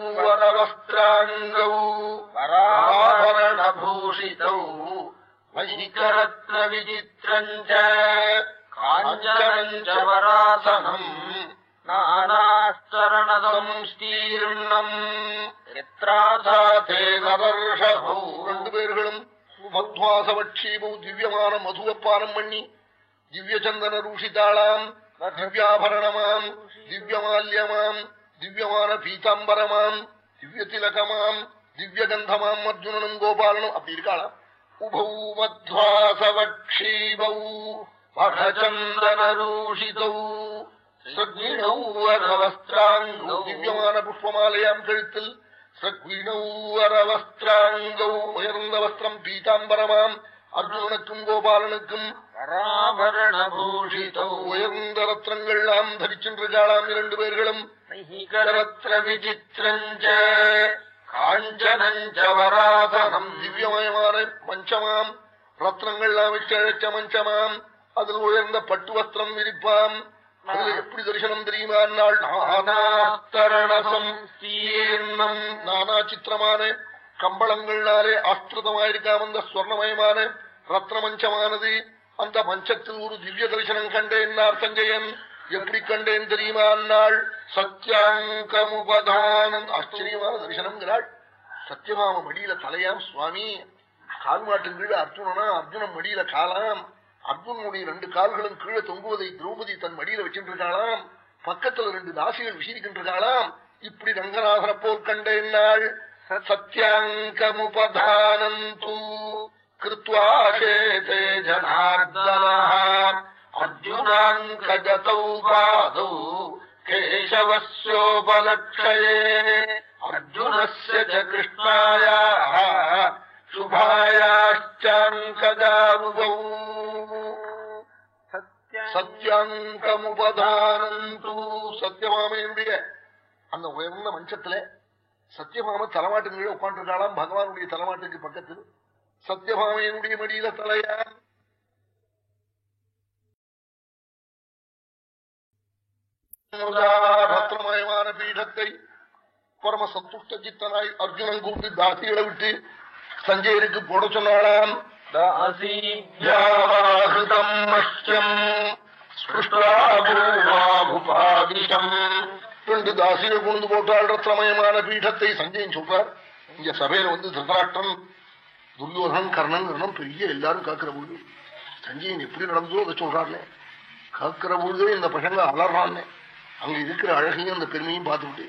S2: வைகரத்ன விசித்திரஞ்ச காஞ்சனஞ்ச வராசனம். நானாஸ்தரணதம்ஸ்தீர்ணம். எத்ராதாதே ரெண்டு பேர்களும் மத்வாசவட்சீபௌ திவ்யமான மதுவப்பானம் பண்ணி திவ்யச்சந்தன ரூஷிதாளாம் திவ்யாபரணமாம் திவ்யமால்யமாம் திவ்யமான பீதாம்பரமாம் திவ்ய திலகமாம் திவ்யகந்தமாம் அர்ஜுனனும் கோபாலனும் அப்படி இருக்காளாம் உபௌ மத்வாசவக்ஷீபௌ பகச்சந்தனரூஷிதௌ சக்வீணௌவரவஸ்திராங்கௌ திவ்யமான புஷ்பமாலயாம் கழுத்தில் சக்வீணௌவரவஸ்திராங்கௌ உயர்ந்த வஸ்திரம் பீதாம்பரமாம். அர்ஜுனனுக்கும் கோபாலனுக்கும்
S3: பராபரணபூஷிதௌ.
S2: உயர்ந்த ரத்னங்கள் நாம் தரிச்சென்றிருக்காளாம் இரண்டு பேர்களும்.
S3: விசித்திரஞ்ச காஞ்சனஞ்ச வராசனம்.
S2: திவ்யமயமான மஞ்சமாம். ரத்னங்கள்லாம் வச்சு அழைச்ச மஞ்சமாம். அதில் உயர்ந்த பட்டு வஸ்திரம் விரிப்பாம். அதுல எப்படி தரிசனம் தெரியுமா? நாள்
S3: ஸ்தீர்ணம்.
S2: நானா சித்திரமான கம்பளங்கள்னாலே ஆஸ்திருதமாயிருக்காம அந்த ஸ்வர்ணமயமான ரத்ன மஞ்சமானது அந்த மஞ்சத்தில் ஒரு திவ்ய தரிசனம் கண்டேன் சஞ்சயன் எப்படி கண்டேன் தெரியுமா? அந்நாள் சத்தியாங்கமுபதானம் ஆச்சரியமான தரிசனம்ங்கிறாள். சத்தியமாம மடியில தலையாம் சுவாமி. கால் மாட்டின் கீழே அர்ஜுனனா அர்ஜுனன் மடியில காலாம். அர்ஜுனுடைய ரெண்டு கால்களும் கீழே தொங்குவதை திரௌபதி தன் மடியில வச்சுருக்காளாம் பக்கத்துல ரெண்டு தாசிகள் விசிறிக்கின்றிருக்காளாம் இப்படி ரங்கநாதனை போல் கண்டேன் நாள். சத்தியாங்கமுபதானந்து கிருத்வாசேதே ஜனார்தனா அர்ஜுனாங்கஜதௌ பாதௌ. கேசவஸ்யோபலக்ஷயே. அர்ஜுனஸ்ய ச சத்தியாங்கமுபதானந்து சத்தியமாமையுடைய அந்த உயர்ந்த மஞ்சத்துல சத்தியபாம தலைமாட்டு மீது உட்காந்துருக்காளாம் பகவானுடைய தலைமாட்டுக்கு பக்கத்தில் சத்தியபாமையினுடைய மடியில தலையா? ரத்னமயமான பீடத்தை பரம சந்துஷ்ட சித்தனாய் அர்ஜுனன் கூப்பிட்டு தாசிகளை விட்டு சஞ்சயனுக்கு போட சொன்னாளாம். யாஹிருதம் மஷ்யம் ஸ்பிருஷ்டாபூமாபுபாதிஷம் ரெண்டு தாசியை கொண்டு போட்டால் ரத்னமயமான பீடத்தை சஞ்சயம் சொல்றார். இங்க சபையில வந்து திருதராட்டன் துரியோதனன் கர்ணன் கர்ணன் பெரிய எல்லாரும் காக்கிற பொழுது சஞ்சயன் எப்படி நடந்ததோ அதை சொல்றாருனே. காக்கிற பொழுதே இந்த பசங்க அலறான்னு அங்க இருக்கிற அழகையும் அந்த பெருமையும் பார்த்துட்டு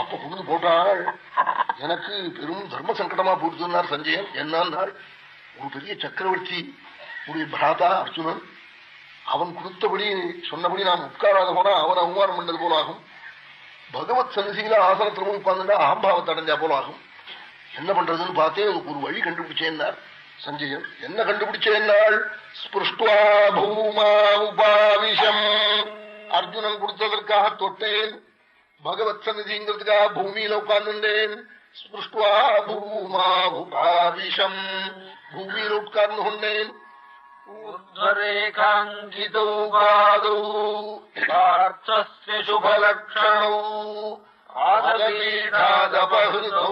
S2: அப்ப கொண்டு போட்டாள். எனக்கு பெரும் தர்ம சங்கடமா போட்டுனார் சஞ்சயன் என்னான்னாள் ஒரு பெரிய சக்கரவர்த்தி உடைய பிராதா அர்ஜுனன் அவன் கொடுத்தபடி சொன்னபடி நாம் உட்காராத போனா அவன் அவமானம் பண்ணது போல ஆகும் பகவத் சன்னிசியில ஆசனத்தில் போய் உட்கார்ந்துட்டா அகம்பாவத்தை அடைஞ்சா போல ஆகும் என்ன பண்றதுன்னு பார்த்தே ஒரு வழி கண்டுபிடிச்சேன்னார் சஞ்சயன் என்ன கண்டுபிடிச்சேன்னாள் ஸ்பிருஷ்டுவா பூமா உபாவிஷம். அர்ஜுனன் கொடுத்ததற்காக தொட்டேன். பகவத் சன்னிதிங்கிறதுக்காக பூமியில உட்கார்ந்துட்டேன் ஸ்பிருஷ்டுவா பூமா உபாவிஷம். பூமியில உட்கார்ந்து கொண்டேன்.
S3: ऊर्ध्वरेखाङ्कितौ पादौ पार्थस्य शुभलक्षणौ आदपीठादपहृतौ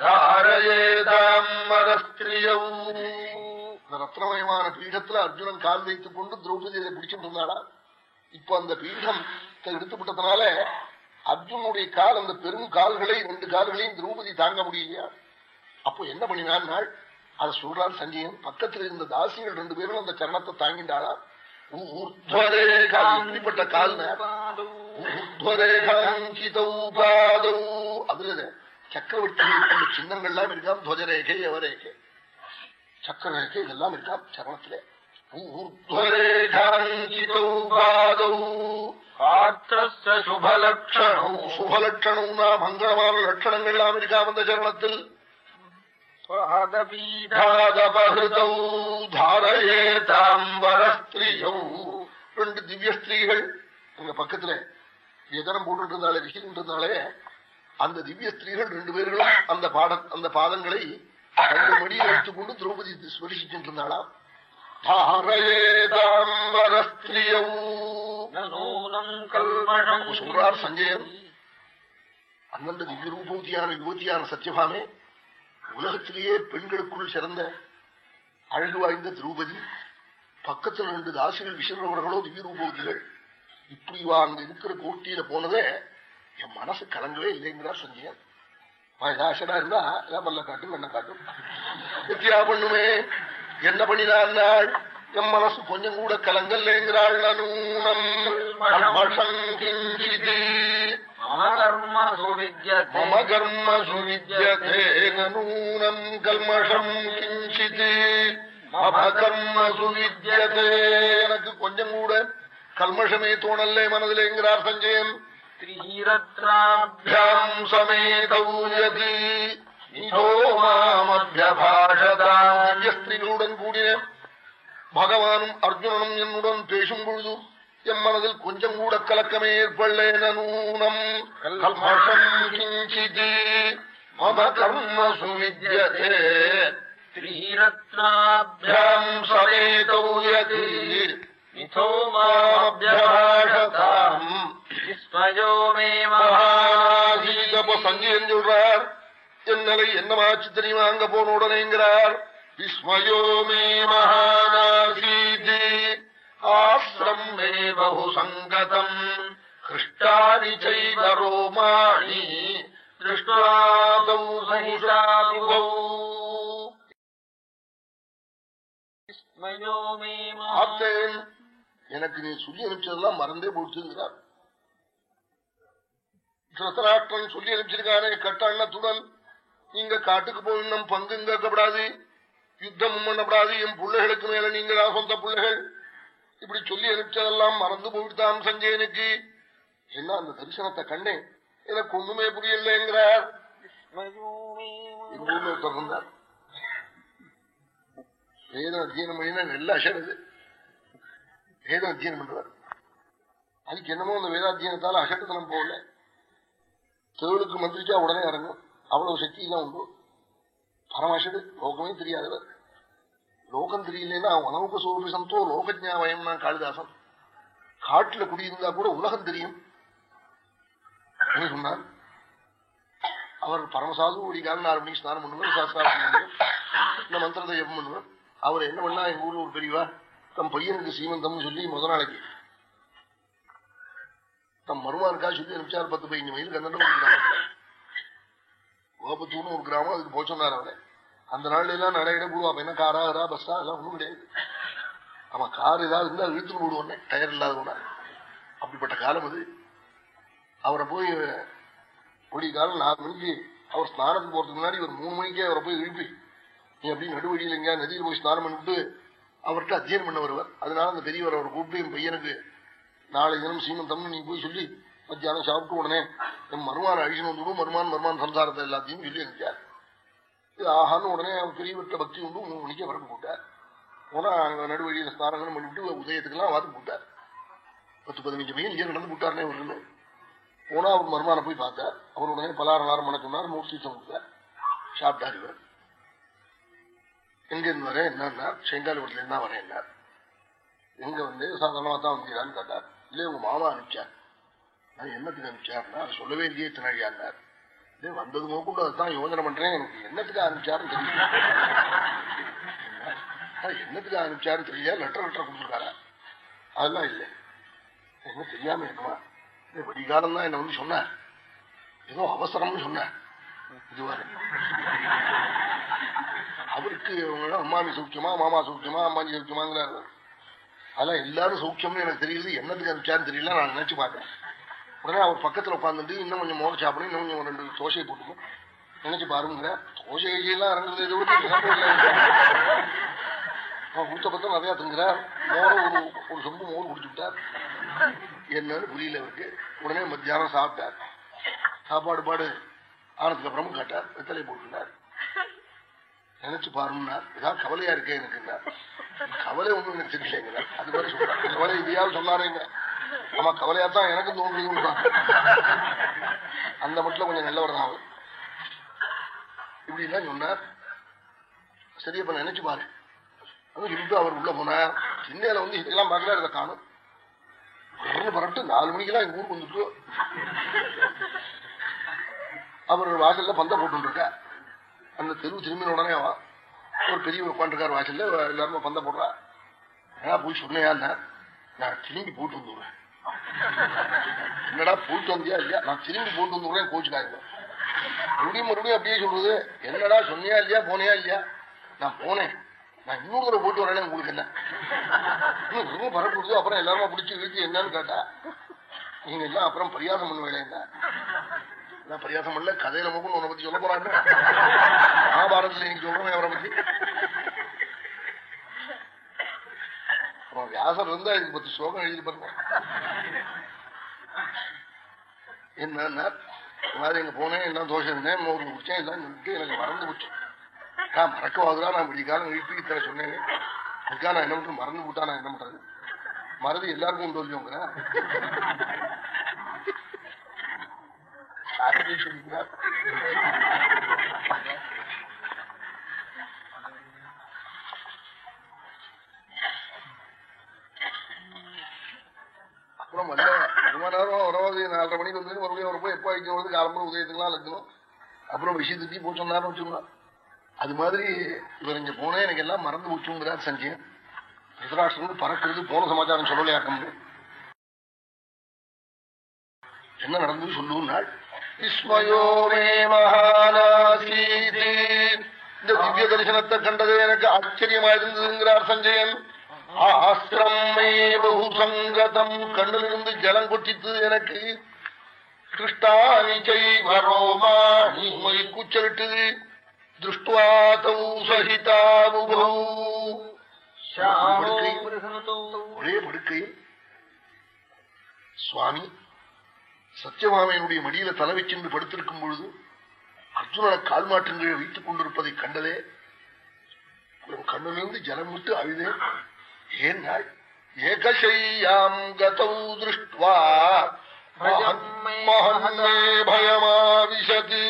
S3: धारयेदाम्बरस्त्रियौ
S2: இந்த ரத்னமயமான பீடத்துல அர்ஜுனன் கால் வைத்துக் கொண்டு திரௌபதியை பிடிச்சிட்டு இருந்தாடா இப்ப அந்த பீடம் எடுத்துவிட்டதுனால அர்ஜுனுடைய கால் அந்த பெரும் கால்களை ரெண்டு கால்களையும் திரௌபதி தாங்க முடியலையா அப்போ என்ன பண்ணினான் நாள் அதை சொல்றான் சஞ்சயன் பக்கத்தில் இருந்த தாசிகள் ரெண்டு பேரும் அந்த கரணத்தை தாங்கிண்டாளா இப்படிப்பட்ட கால் அதுல சக்கரவர்த்தி சின்னங்கள்லாம் இருக்காம் துவஜரேகை எவரேகை சக்கரரேகை இதெல்லாம் இருக்காம் சரணத்திலே.
S3: சுபலட்சணம்
S2: சுபலட்சணம்னா மங்களமான லட்சணங்கள்லாம் இருக்காம் அந்த சரணத்தில்.
S3: பாதபீடாதபகிருதௌ
S2: தாரையே தாம்பரஸ்திரியௌ ரெண்டு திவ்ய ஸ்திரீகள் எங்க பக்கத்துல எதனம் போட்டு இருந்தாலே ரிஷின்றிருந்தாலே அந்த திவ்ய ஸ்திரீகள் ரெண்டு பேர்களும் அந்த பாட அந்த பாதங்களை ரெண்டு மணியை எடுத்துக்கொண்டு திரௌபதி ஸ்பரிசிட்டு இருந்தாளாம் சொல்றார் சஞ்சயன் அந்தந்த திவ்ய ரூபவதியான யுவதியான சத்தியபாமே உலகத்திலேயே பெண்களுக்குள் சிறந்த அழகு வாய்ந்த திரௌபதி பக்கத்துல ரெண்டு தாசிகள் விசிறவர்களோ திவ்ய ரூபவதிகள் இப்படி வா அங்க இருக்கிற போட்டியில போனதே என் மனசு கலங்கவே இல்லைங்கிறார் சஞ்சயன் ஏதாசனா இருந்தா பல்ல காட்டும் என்ன காட்டும். வித்தியா பண்ணுமே என்ன பண்ணினாள் என் மனசு கொஞ்சம் கூட கலங்கல்லேங்கிறாள் நூனம் கிஞ்சிது
S3: மம கர்ம சுவித்யதே
S2: மம கர்ம சுவித்யதே நூனம் கல்மஷம் கிஞ்சித் மம கர்ம சுவித்யதே எனக்கு கொஞ்சம் கூட கல்மஷமே தோணல்லே மனதிலேங்கிறார் சஞ்சயன்
S3: த்ரீரத்னாபியாம்
S2: அபியாம் சமேதௌ யதி இதோ என் மனதில் கொஞ்சம் கூட கலக்கமே ஏற்படலேன நூனம். கல்மஷம் கிஞ்சித். மம கர்ம சுவித்யதே.
S3: த்ரீரத்னாபியாம்
S2: அபியாம் சமேதௌ யதி
S3: மிதோ மாமபியபாஷதாம் விஸ்மயோ மே
S2: மகாதீதப சஞ்சயன் சொல்றார் என் நிலை என்னமாச்சு தெரியுமா? அங்க போன உடனேங்கிறார். விஸ்மயோ மே கிருஷ்டானி செய்த ரோமாணி. திருஷ்டாதௌ சகிஷாமுகௌ
S3: விஸ்மயோ மே
S2: பார்த்தேன் எனக்கு நீ சொல்லி அனுப்பிச்சதெல்லாம் மறந்தே போச்சுங்கிறார். திருத்தராஷ்டிரன் சொல்லி அனுப்பிச்சிருக்கானே கட்டண்ணத்துடன் நீங்க காட்டுக்கு போயிடணும் பங்கும் கேட்கப்படாது யுத்தமும் பண்ணப்படாது என் பிள்ளைகளுக்கு மேல நீங்களா சொந்த பிள்ளைகள்? இப்படி சொல்லி அனுப்பிச்சதெல்லாம் மறந்து போயிட்டான் சஞ்சயனுக்கு. என்ன அந்த தரிசனத்தை கண்டேன்? எனக்கு ஒண்ணுமே புரியலைங்கிறார். எங்க வேதம் அத்தியனம் பண்ணினா நல்ல அசடுது வேதம் அத்தியனம் பண்றார். அதுக்கு என்னமோ அந்த வேதாத்தியனத்தால அசட்டுத்தனம் போகல. தேவளுக்கு மந்திரிச்சா உடனே இறங்கும். அவ்வளவு சக்தி எல்லாம் உண்டு பரமசடு லோகமே தெரியாதவர். லோகம் தெரியலன்னா உணவுக்கு சோபி சந்தோ லோகஜாவயம்னா காளிதாசன். காட்டுல குடியிருந்தா கூட உலகம் தெரியும். சொன்னார்? அவர் பரமசாது ஒரு காலம் ஆறு மணிக்கு ஸ்நானம் பண்ணுவார் சாஸ்திரம் பண்ணுவார் இந்த மந்திரத்தை ஜெபம் பண்ணுவார். அவர் என்ன பண்ணா எங்க ஊர்ல ஒரு பெரியவா தம் பையனுக்கு சீமந்தம்னு சொல்லி முத நாளைக்கு தம் மருமானுக்கா சொல்லி அனுப்பிச்சார் பத்து பதினஞ்சு மைலுக்கு அந்த ஒரு கோபத்தூர்னு ஒரு கிராமம் அதுக்கு போக அவனை அந்த நாள்ல எல்லாம் நிறைய இடம் போடுவா அப்ப என்ன காரா ரா பஸ்ஸா எல்லாம் ஒண்ணும் கிடையாது. ஆமா கார் ஏதாவது இருந்தா இழுத்துன்னு போடுவோன்னே டயர் இல்லாதவனா அப்படிப்பட்ட காலம் அது. அவரை போய் ஒடி காலம் நாலு மணிக்கு அவர் ஸ்நானத்துக்கு போறதுக்கு முன்னாடி ஒரு மூணு மணிக்கே அவரை போய் எழுப்பி நீ அப்படி நடுவழியில் எங்கேயா நதியில் போய் ஸ்நானம் பண்ணிவிட்டு அவர்கிட்ட அத்தியனம் பண்ண வருவார். அதனால அந்த பெரியவர் அவரை கூப்பிட்டு என் பையனுக்கு நாளை தினம் சீமந்தம்னு நீ போய் சொல்லி மத்தியானம் சாப்பிட்டு உடனே என் மருமான அழிச்சுன்னு வந்துடும் மருமான் மருமான் சம்சாரத்தை எல்லாத்தையும் சொல்லி அனுப்பிச்சார் ஆஹான்னு உடனே அவன் பெரியவர்கிட்ட பக்தி உண்டு மூணு மணிக்கே வரப்பு போட்டார். போனா அங்க நடுவழியில் ஸ்நானங்களும் பண்ணிவிட்டு உதயத்துக்கெல்லாம் வாத்து போட்டார். பத்து பதினஞ்சு பையன் இங்கே நடந்து போட்டார்னே ஒரு போனா அவர் மருமான போய் பார்த்தார். அவர் உடனே பலாரம் பண்ண சொன்னார் மூர்த்தி கொடுத்தார் சாப்பிட்டார் இவர். எங்க இருந்து வரேன் என்னன்னா செங்காலிபுரத்துல இருந்தா வரேன் என்ன எங்க வந்து சாதாரணமா தான் வந்தீங்களான்னு கேட்டார். இல்லையே உங்க மாமா அனுப்பிச்சார். நான் என்னத்துக்கு அனுப்பிச்சாருன்னா சொல்லவே இல்லையே தினாடியான்னார் இதே வந்தது நோக்குண்டு அதுதான் யோசனை பண்றேன். எனக்கு என்னத்துக்கு ஆரம்பிச்சாருன்னு தெரியல. என்னத்துக்கு ஆரம்பிச்சாருன்னு தெரியல. லெட்டர் லெட்டர் கொடுத்துருக்காரா. அதெல்லாம் இல்லை. என்ன தெரியாம இருக்குமா? வடிகாலம் தான் என்ன வந்து சொன்ன ஏதோ அவசரம்னு சொன்ன இதுவரை அவருக்கு அம்மாமி சௌக்கியமா மாமா சௌக்கியமா அம்மாஜி சௌக்கியமாங்கிறாரு. அதெல்லாம் எல்லாரும் சௌக்கியம்னு எனக்கு தெரியுது என்னத்துக்கு அனுப்பிச்சாருன்னு தெரியல. நான் நினைச்சு பார்த்தேன். உடனே அவர் பக்கத்துல உட்காந்துட்டு இன்னும் கொஞ்சம் மோர் சாப்பிடும் இன்னும் கொஞ்சம் ரெண்டு தோசையை போட்டுக்கும் நினைச்சு பாருங்க தோசை எல்லாம் இறங்குறது எது அவன் ஊத்த பத்தம் நிறைய திங்குறார் மோர ஒரு ஒரு சொம்பு மோர் குடிச்சுட்டார். என்னன்னு புரியல அவருக்கு உடனே மத்தியானம் சாப்பிட்டார். சாப்பாடு பாடு ஆனதுக்கு அப்புறமும் கேட்டார். வெத்தலை போட்டுனார் நினைச்சு பாருன்னார். ஏதாவது கவலையா இருக்கே எனக்கு கவலை ஒண்ணும் எனக்கு தெரியலைங்க. அது மாதிரி சொல்றாரு. கவலை இதையாவது சொன்னாரேங்க. ஆமா கவலையா தான் எனக்கு தோன்றுதுன்னு அந்த மட்டும் கொஞ்சம் நல்லவர் தான் அவர். இப்படி எல்லாம் சொன்னார். சரி அப்ப நினைச்சு பாரு. அது இருந்து அவர் உள்ள போனார். சென்னையில வந்து இதெல்லாம் பார்க்கல இதை காணும். பரட்டு நாலு மணிக்கெல்லாம் எங்க ஊருக்கு வந்துட்டு. அவர் வாசல்ல பந்த போட்டுருக்க அந்த தெருவு திரும்பின உடனே அவன் ஒரு பெரிய உட்காந்துருக்காரு வாசல்ல எல்லாருமே பந்த போடுறா ஏன்னா போய் சொன்னேன் நான் திரும்பி போட்டு வந்துடுறேன். என்னடா போட்டு வந்தியா இல்லையா? நான் திரும்பி போட்டு வந்துடுறேன் கோச்சுக்காங்க மறுபடியும் மறுபடியும் அப்படியே சொல்றது. என்னடா சொன்னியா இல்லையா போனியா இல்லையா? நான் போனேன். நான் இன்னொரு தடவை போட்டு வரேன்னு உங்களுக்கு என்ன? இன்னும் ரொம்ப பரப்புடுது அப்புறம் எல்லாருமா பிடிச்சி இழுத்து என்னன்னு கேட்டா நீங்க எல்லாம் அப்புறம் பரியாசம் பண்ணுவேன் நான் பரியாசம் பண்ணல கதையில முகம் உன்னை பத்தி சொல்ல போறாங்க மகாபாரதத்துல நீங்க சொல்றேன் அவரை பத்தி. அப்புறம் வியாசர் இருந்தா இதுக்கு பத்து ஸ்லோகம் எழுதி என்னன்னா இந்த மாதிரி எங்க போனேன் எல்லாம் தோஷம் இருந்தேன் மோர் குடிச்சேன் எல்லாம் சொல்லிட்டு எனக்கு மறந்து போச்சு. நான் மறக்கவாதுதான் நான் இப்படி காலம் எழுப்பி இத்தனை சொன்னேன். அதுக்காக நான் என்ன பண்றது மறந்து போட்டா நான் என்ன பண்றது? மறதி எல்லாருக்கும் உண்டு இல்லையோங்கிறேன் சொல்லிக்கிறார் அப்புறம் வந்த ரொம்ப நேரம் வரவாது நாலரை மணிக்கு வந்து மறுபடியும் வரப்போ எப்போ வைக்கிறது காலம்பரம் உதயத்துக்குலாம் லக்னம் அப்புறம் விஷயத்துக்கு திட்டி போய் சொன்னார்னு வச்சுக்கலாம் அது மாதிரி இவர் இங்க போனே எனக்கு எல்லாம் மறந்து போச்சுங்கிறார் சஞ்சயன் திருதராஷ்டிரம் பறக்கிறது போன சமாச்சாரம் சொல்லலையாக்கம் என்ன நடந்து சொல்லுவோம் நாள். இந்த திவ்ய தரிசனத்தை கண்டது எனக்கு ஆச்சரியமாயிருந்ததுங்கிறார் சஞ்சயன். ஆஸ்திரம் மே பகு சங்கதம் கண்ணிலிருந்து ஜலம் கொட்டித்து எனக்கு கிருஷ்டானி செய்வரோமாணி மொழி கூச்சலிட்டு திருஷ்டுவா தௌ சகிதாபுபௌ ஒரே படுக்கையில் சுவாமி சத்தியமாமையனுடைய மடியில தலை வச்சிருந்து படுத்திருக்கும் பொழுது அர்ஜுனனை கால் மாற்றங்களை வைத்துக் கொண்டிருப்பதை கண்டதே கண்ணிலிருந்து ஜலம் விட்டு அழுதேன் ஏன் நாள் ஏகசையாம் கதௌ திருஷ்டுவா? மகன்மே பயமாவிசதி.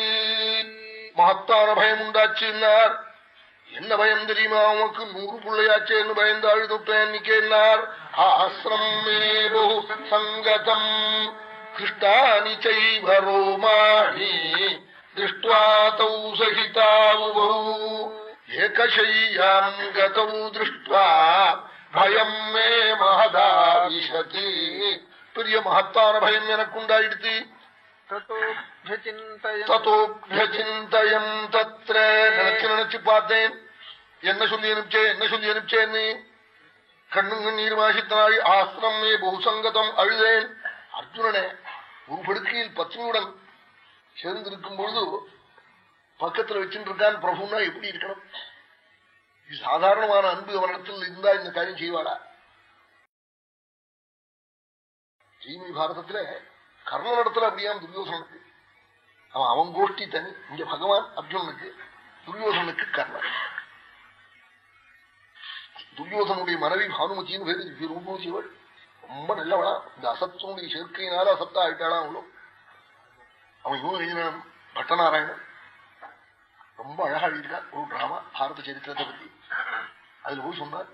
S2: மகத்தான பயம் உண்டாச்சுன்னார் என்ன பயம் தெரியுமா? உமக்கு நூறு பிள்ளையாச்சேன்னு பயந்து அழுதுட்டேன் நிக்கேன்னார் ஆசிரம் மே பகு சங்கதம். கிருஷ்டானி செய்வ ரோமாணி திருஷ்டுவா தௌ சகிதாவுபௌ ஏகசையாம் கதௌ திருஷ்டுவா. பயம் மே மகதாவிஷதி பெரிய மகத்தான பயம் எனக்கு உண்டாயிடுத்து. நினைச்சு நினைச்சு பார்த்தேன். என்ன சொல்லி அனுப்பிச்சே என்ன சொல்லி அனுப்பிச்சேன்னு. கண்ணும் கண்ணீர் வாசித்தனாய் ஆசிரம் பகுசங்கதம் அழுதேன். அர்ஜுனனே ஒரு படுக்கையில் பத்னியுடன் சேர்ந்திருக்கும் பொழுது பக்கத்துல வச்சுட்டு இருக்கான் பிரபுன்னா எப்படி இருக்கணும்? சாதாரணமான அன்பு அவனிடத்தில் இருந்தா இந்த காரியம் செய்வாளா ஜெய்மி பாரதத்துல கர்ணனிடத்துல அப்படியான் துரியோசனுக்கு அவன் அவன் கோஷ்டி தனி. இங்க பகவான் அர்ஜுனனுக்கு துரியோசனுக்கு கர்ணன். துரியோசனுடைய மனைவி பானுமதியின் பேரு. ரூபூசியவள் ரொம்ப நல்லவளா இந்த அசத்தனுடைய சேர்க்கையினால அசத்தா ஆயிட்டாளா அவளும் அவன் இவன் எழுதினான் பட்டநாராயணன். ரொம்ப அழகா எழுதியிருக்கான் ஒரு டிராமா பாரத சரித்திரத்தை பத்தி. அதுல போய் சொன்னார்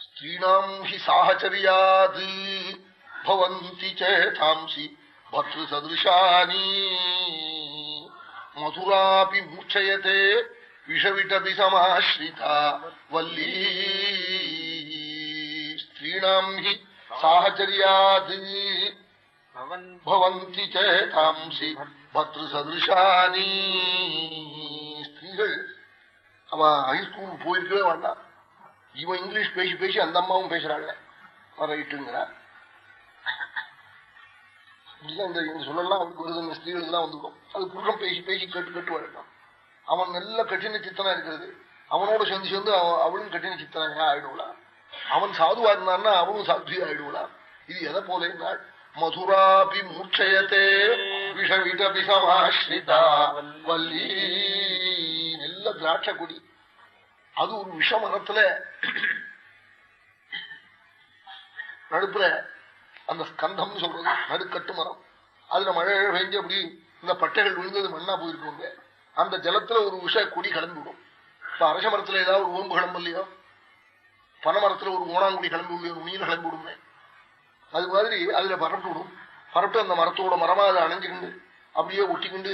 S2: ஸ்திரீணாம் ஹி சாஹச்சரியாது பவந்தி சேதாம்சி பத்ரு சதுஷானி மதுராபி மூச்சயத்தே விஷவிட்டபி சமாஸ்ரிதா வல்லீ ஸ்திரீணாம் ஹி சாஹச்சரியாது பவந்தி சேதாம்சி பத்ரு சதுஷானி ஸ்திரீகள் அவ ஹைஸ்கூல் போயிருக்கவே வேண்டாம். இவன் இங்கிலீஷ் பேசி பேசி அந்த அம்மாவும் பேசுறாங்க. ரைட்டுங்கிறா. இல்ல இந்த சொல்லலாம் அவனுக்கு வருது ஸ்திரீகளுக்கு தான் வந்துடும் அது புருஷன் பேசி பேசி கேட்டு கேட்டு வரட்டும் அவன் நல்ல கঠিன சித்தனா இருக்கிறது. அவனோட சேர்ந்து சேர்ந்து அவ- அவளும் கঠিன சித்தனா ஆயிடுவலா அவன் சாதுவா இருந்தான்னா அவனும் சாத்வியா ஆயிடுவலா இது எதை போல நாள் மதுராபி மூர்ச்சயத்தே விஷவிடபி சமாஸ்ரிதா வல்லி. திராட்சை கொடி அது ஒரு விஷ மரத்துல நடுப்புற அந்த ஸ்கந்தம்னு சொல்றது நடுக்கட்டு மரம். அதுல மழை பெஞ்ச அப்படி இந்த பட்டைகள் விழுந்தது மண்ணா போயிருக்கோங்க அந்த ஜலத்துல ஒரு விஷ கொடி கிளம்பி விடும் இப்ப அரச மரத்துல ஏதாவது ஒரு ஓம்பு கிளம்பு இல்லையோ? பனைமரத்துல ஒரு ஓணாங்குடி கிளம்பி இல்லையோ நீர் கிளம்பி விடுமே அது மாதிரி அதுல பரப்பு விடும் பரப்பு அந்த மரத்தோட மரமா அதை அணைஞ்சுக்கிண்டு அப்படியே ஒட்டிக்கிண்டு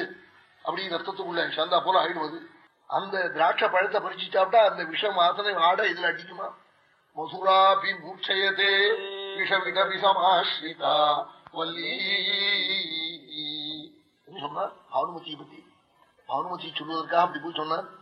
S2: அப்படியே ரத்தத்துக்குள்ள சந்தா போல ஆயிடுவது. அந்த திராட்சை பழத்தை பறிச்சு சாப்பிட்டா அந்த விஷம் வாசனை ஆட இதுல அடிக்குமா? மசுராபி மூட்சயதே விஷவிடபி விஷமாஸ்ரிதா வல்லி சொன்னார்? பானுமதியை பத்தி. பானுமதி சொல்வதற்காக அப்படி போய் சொன்னார்.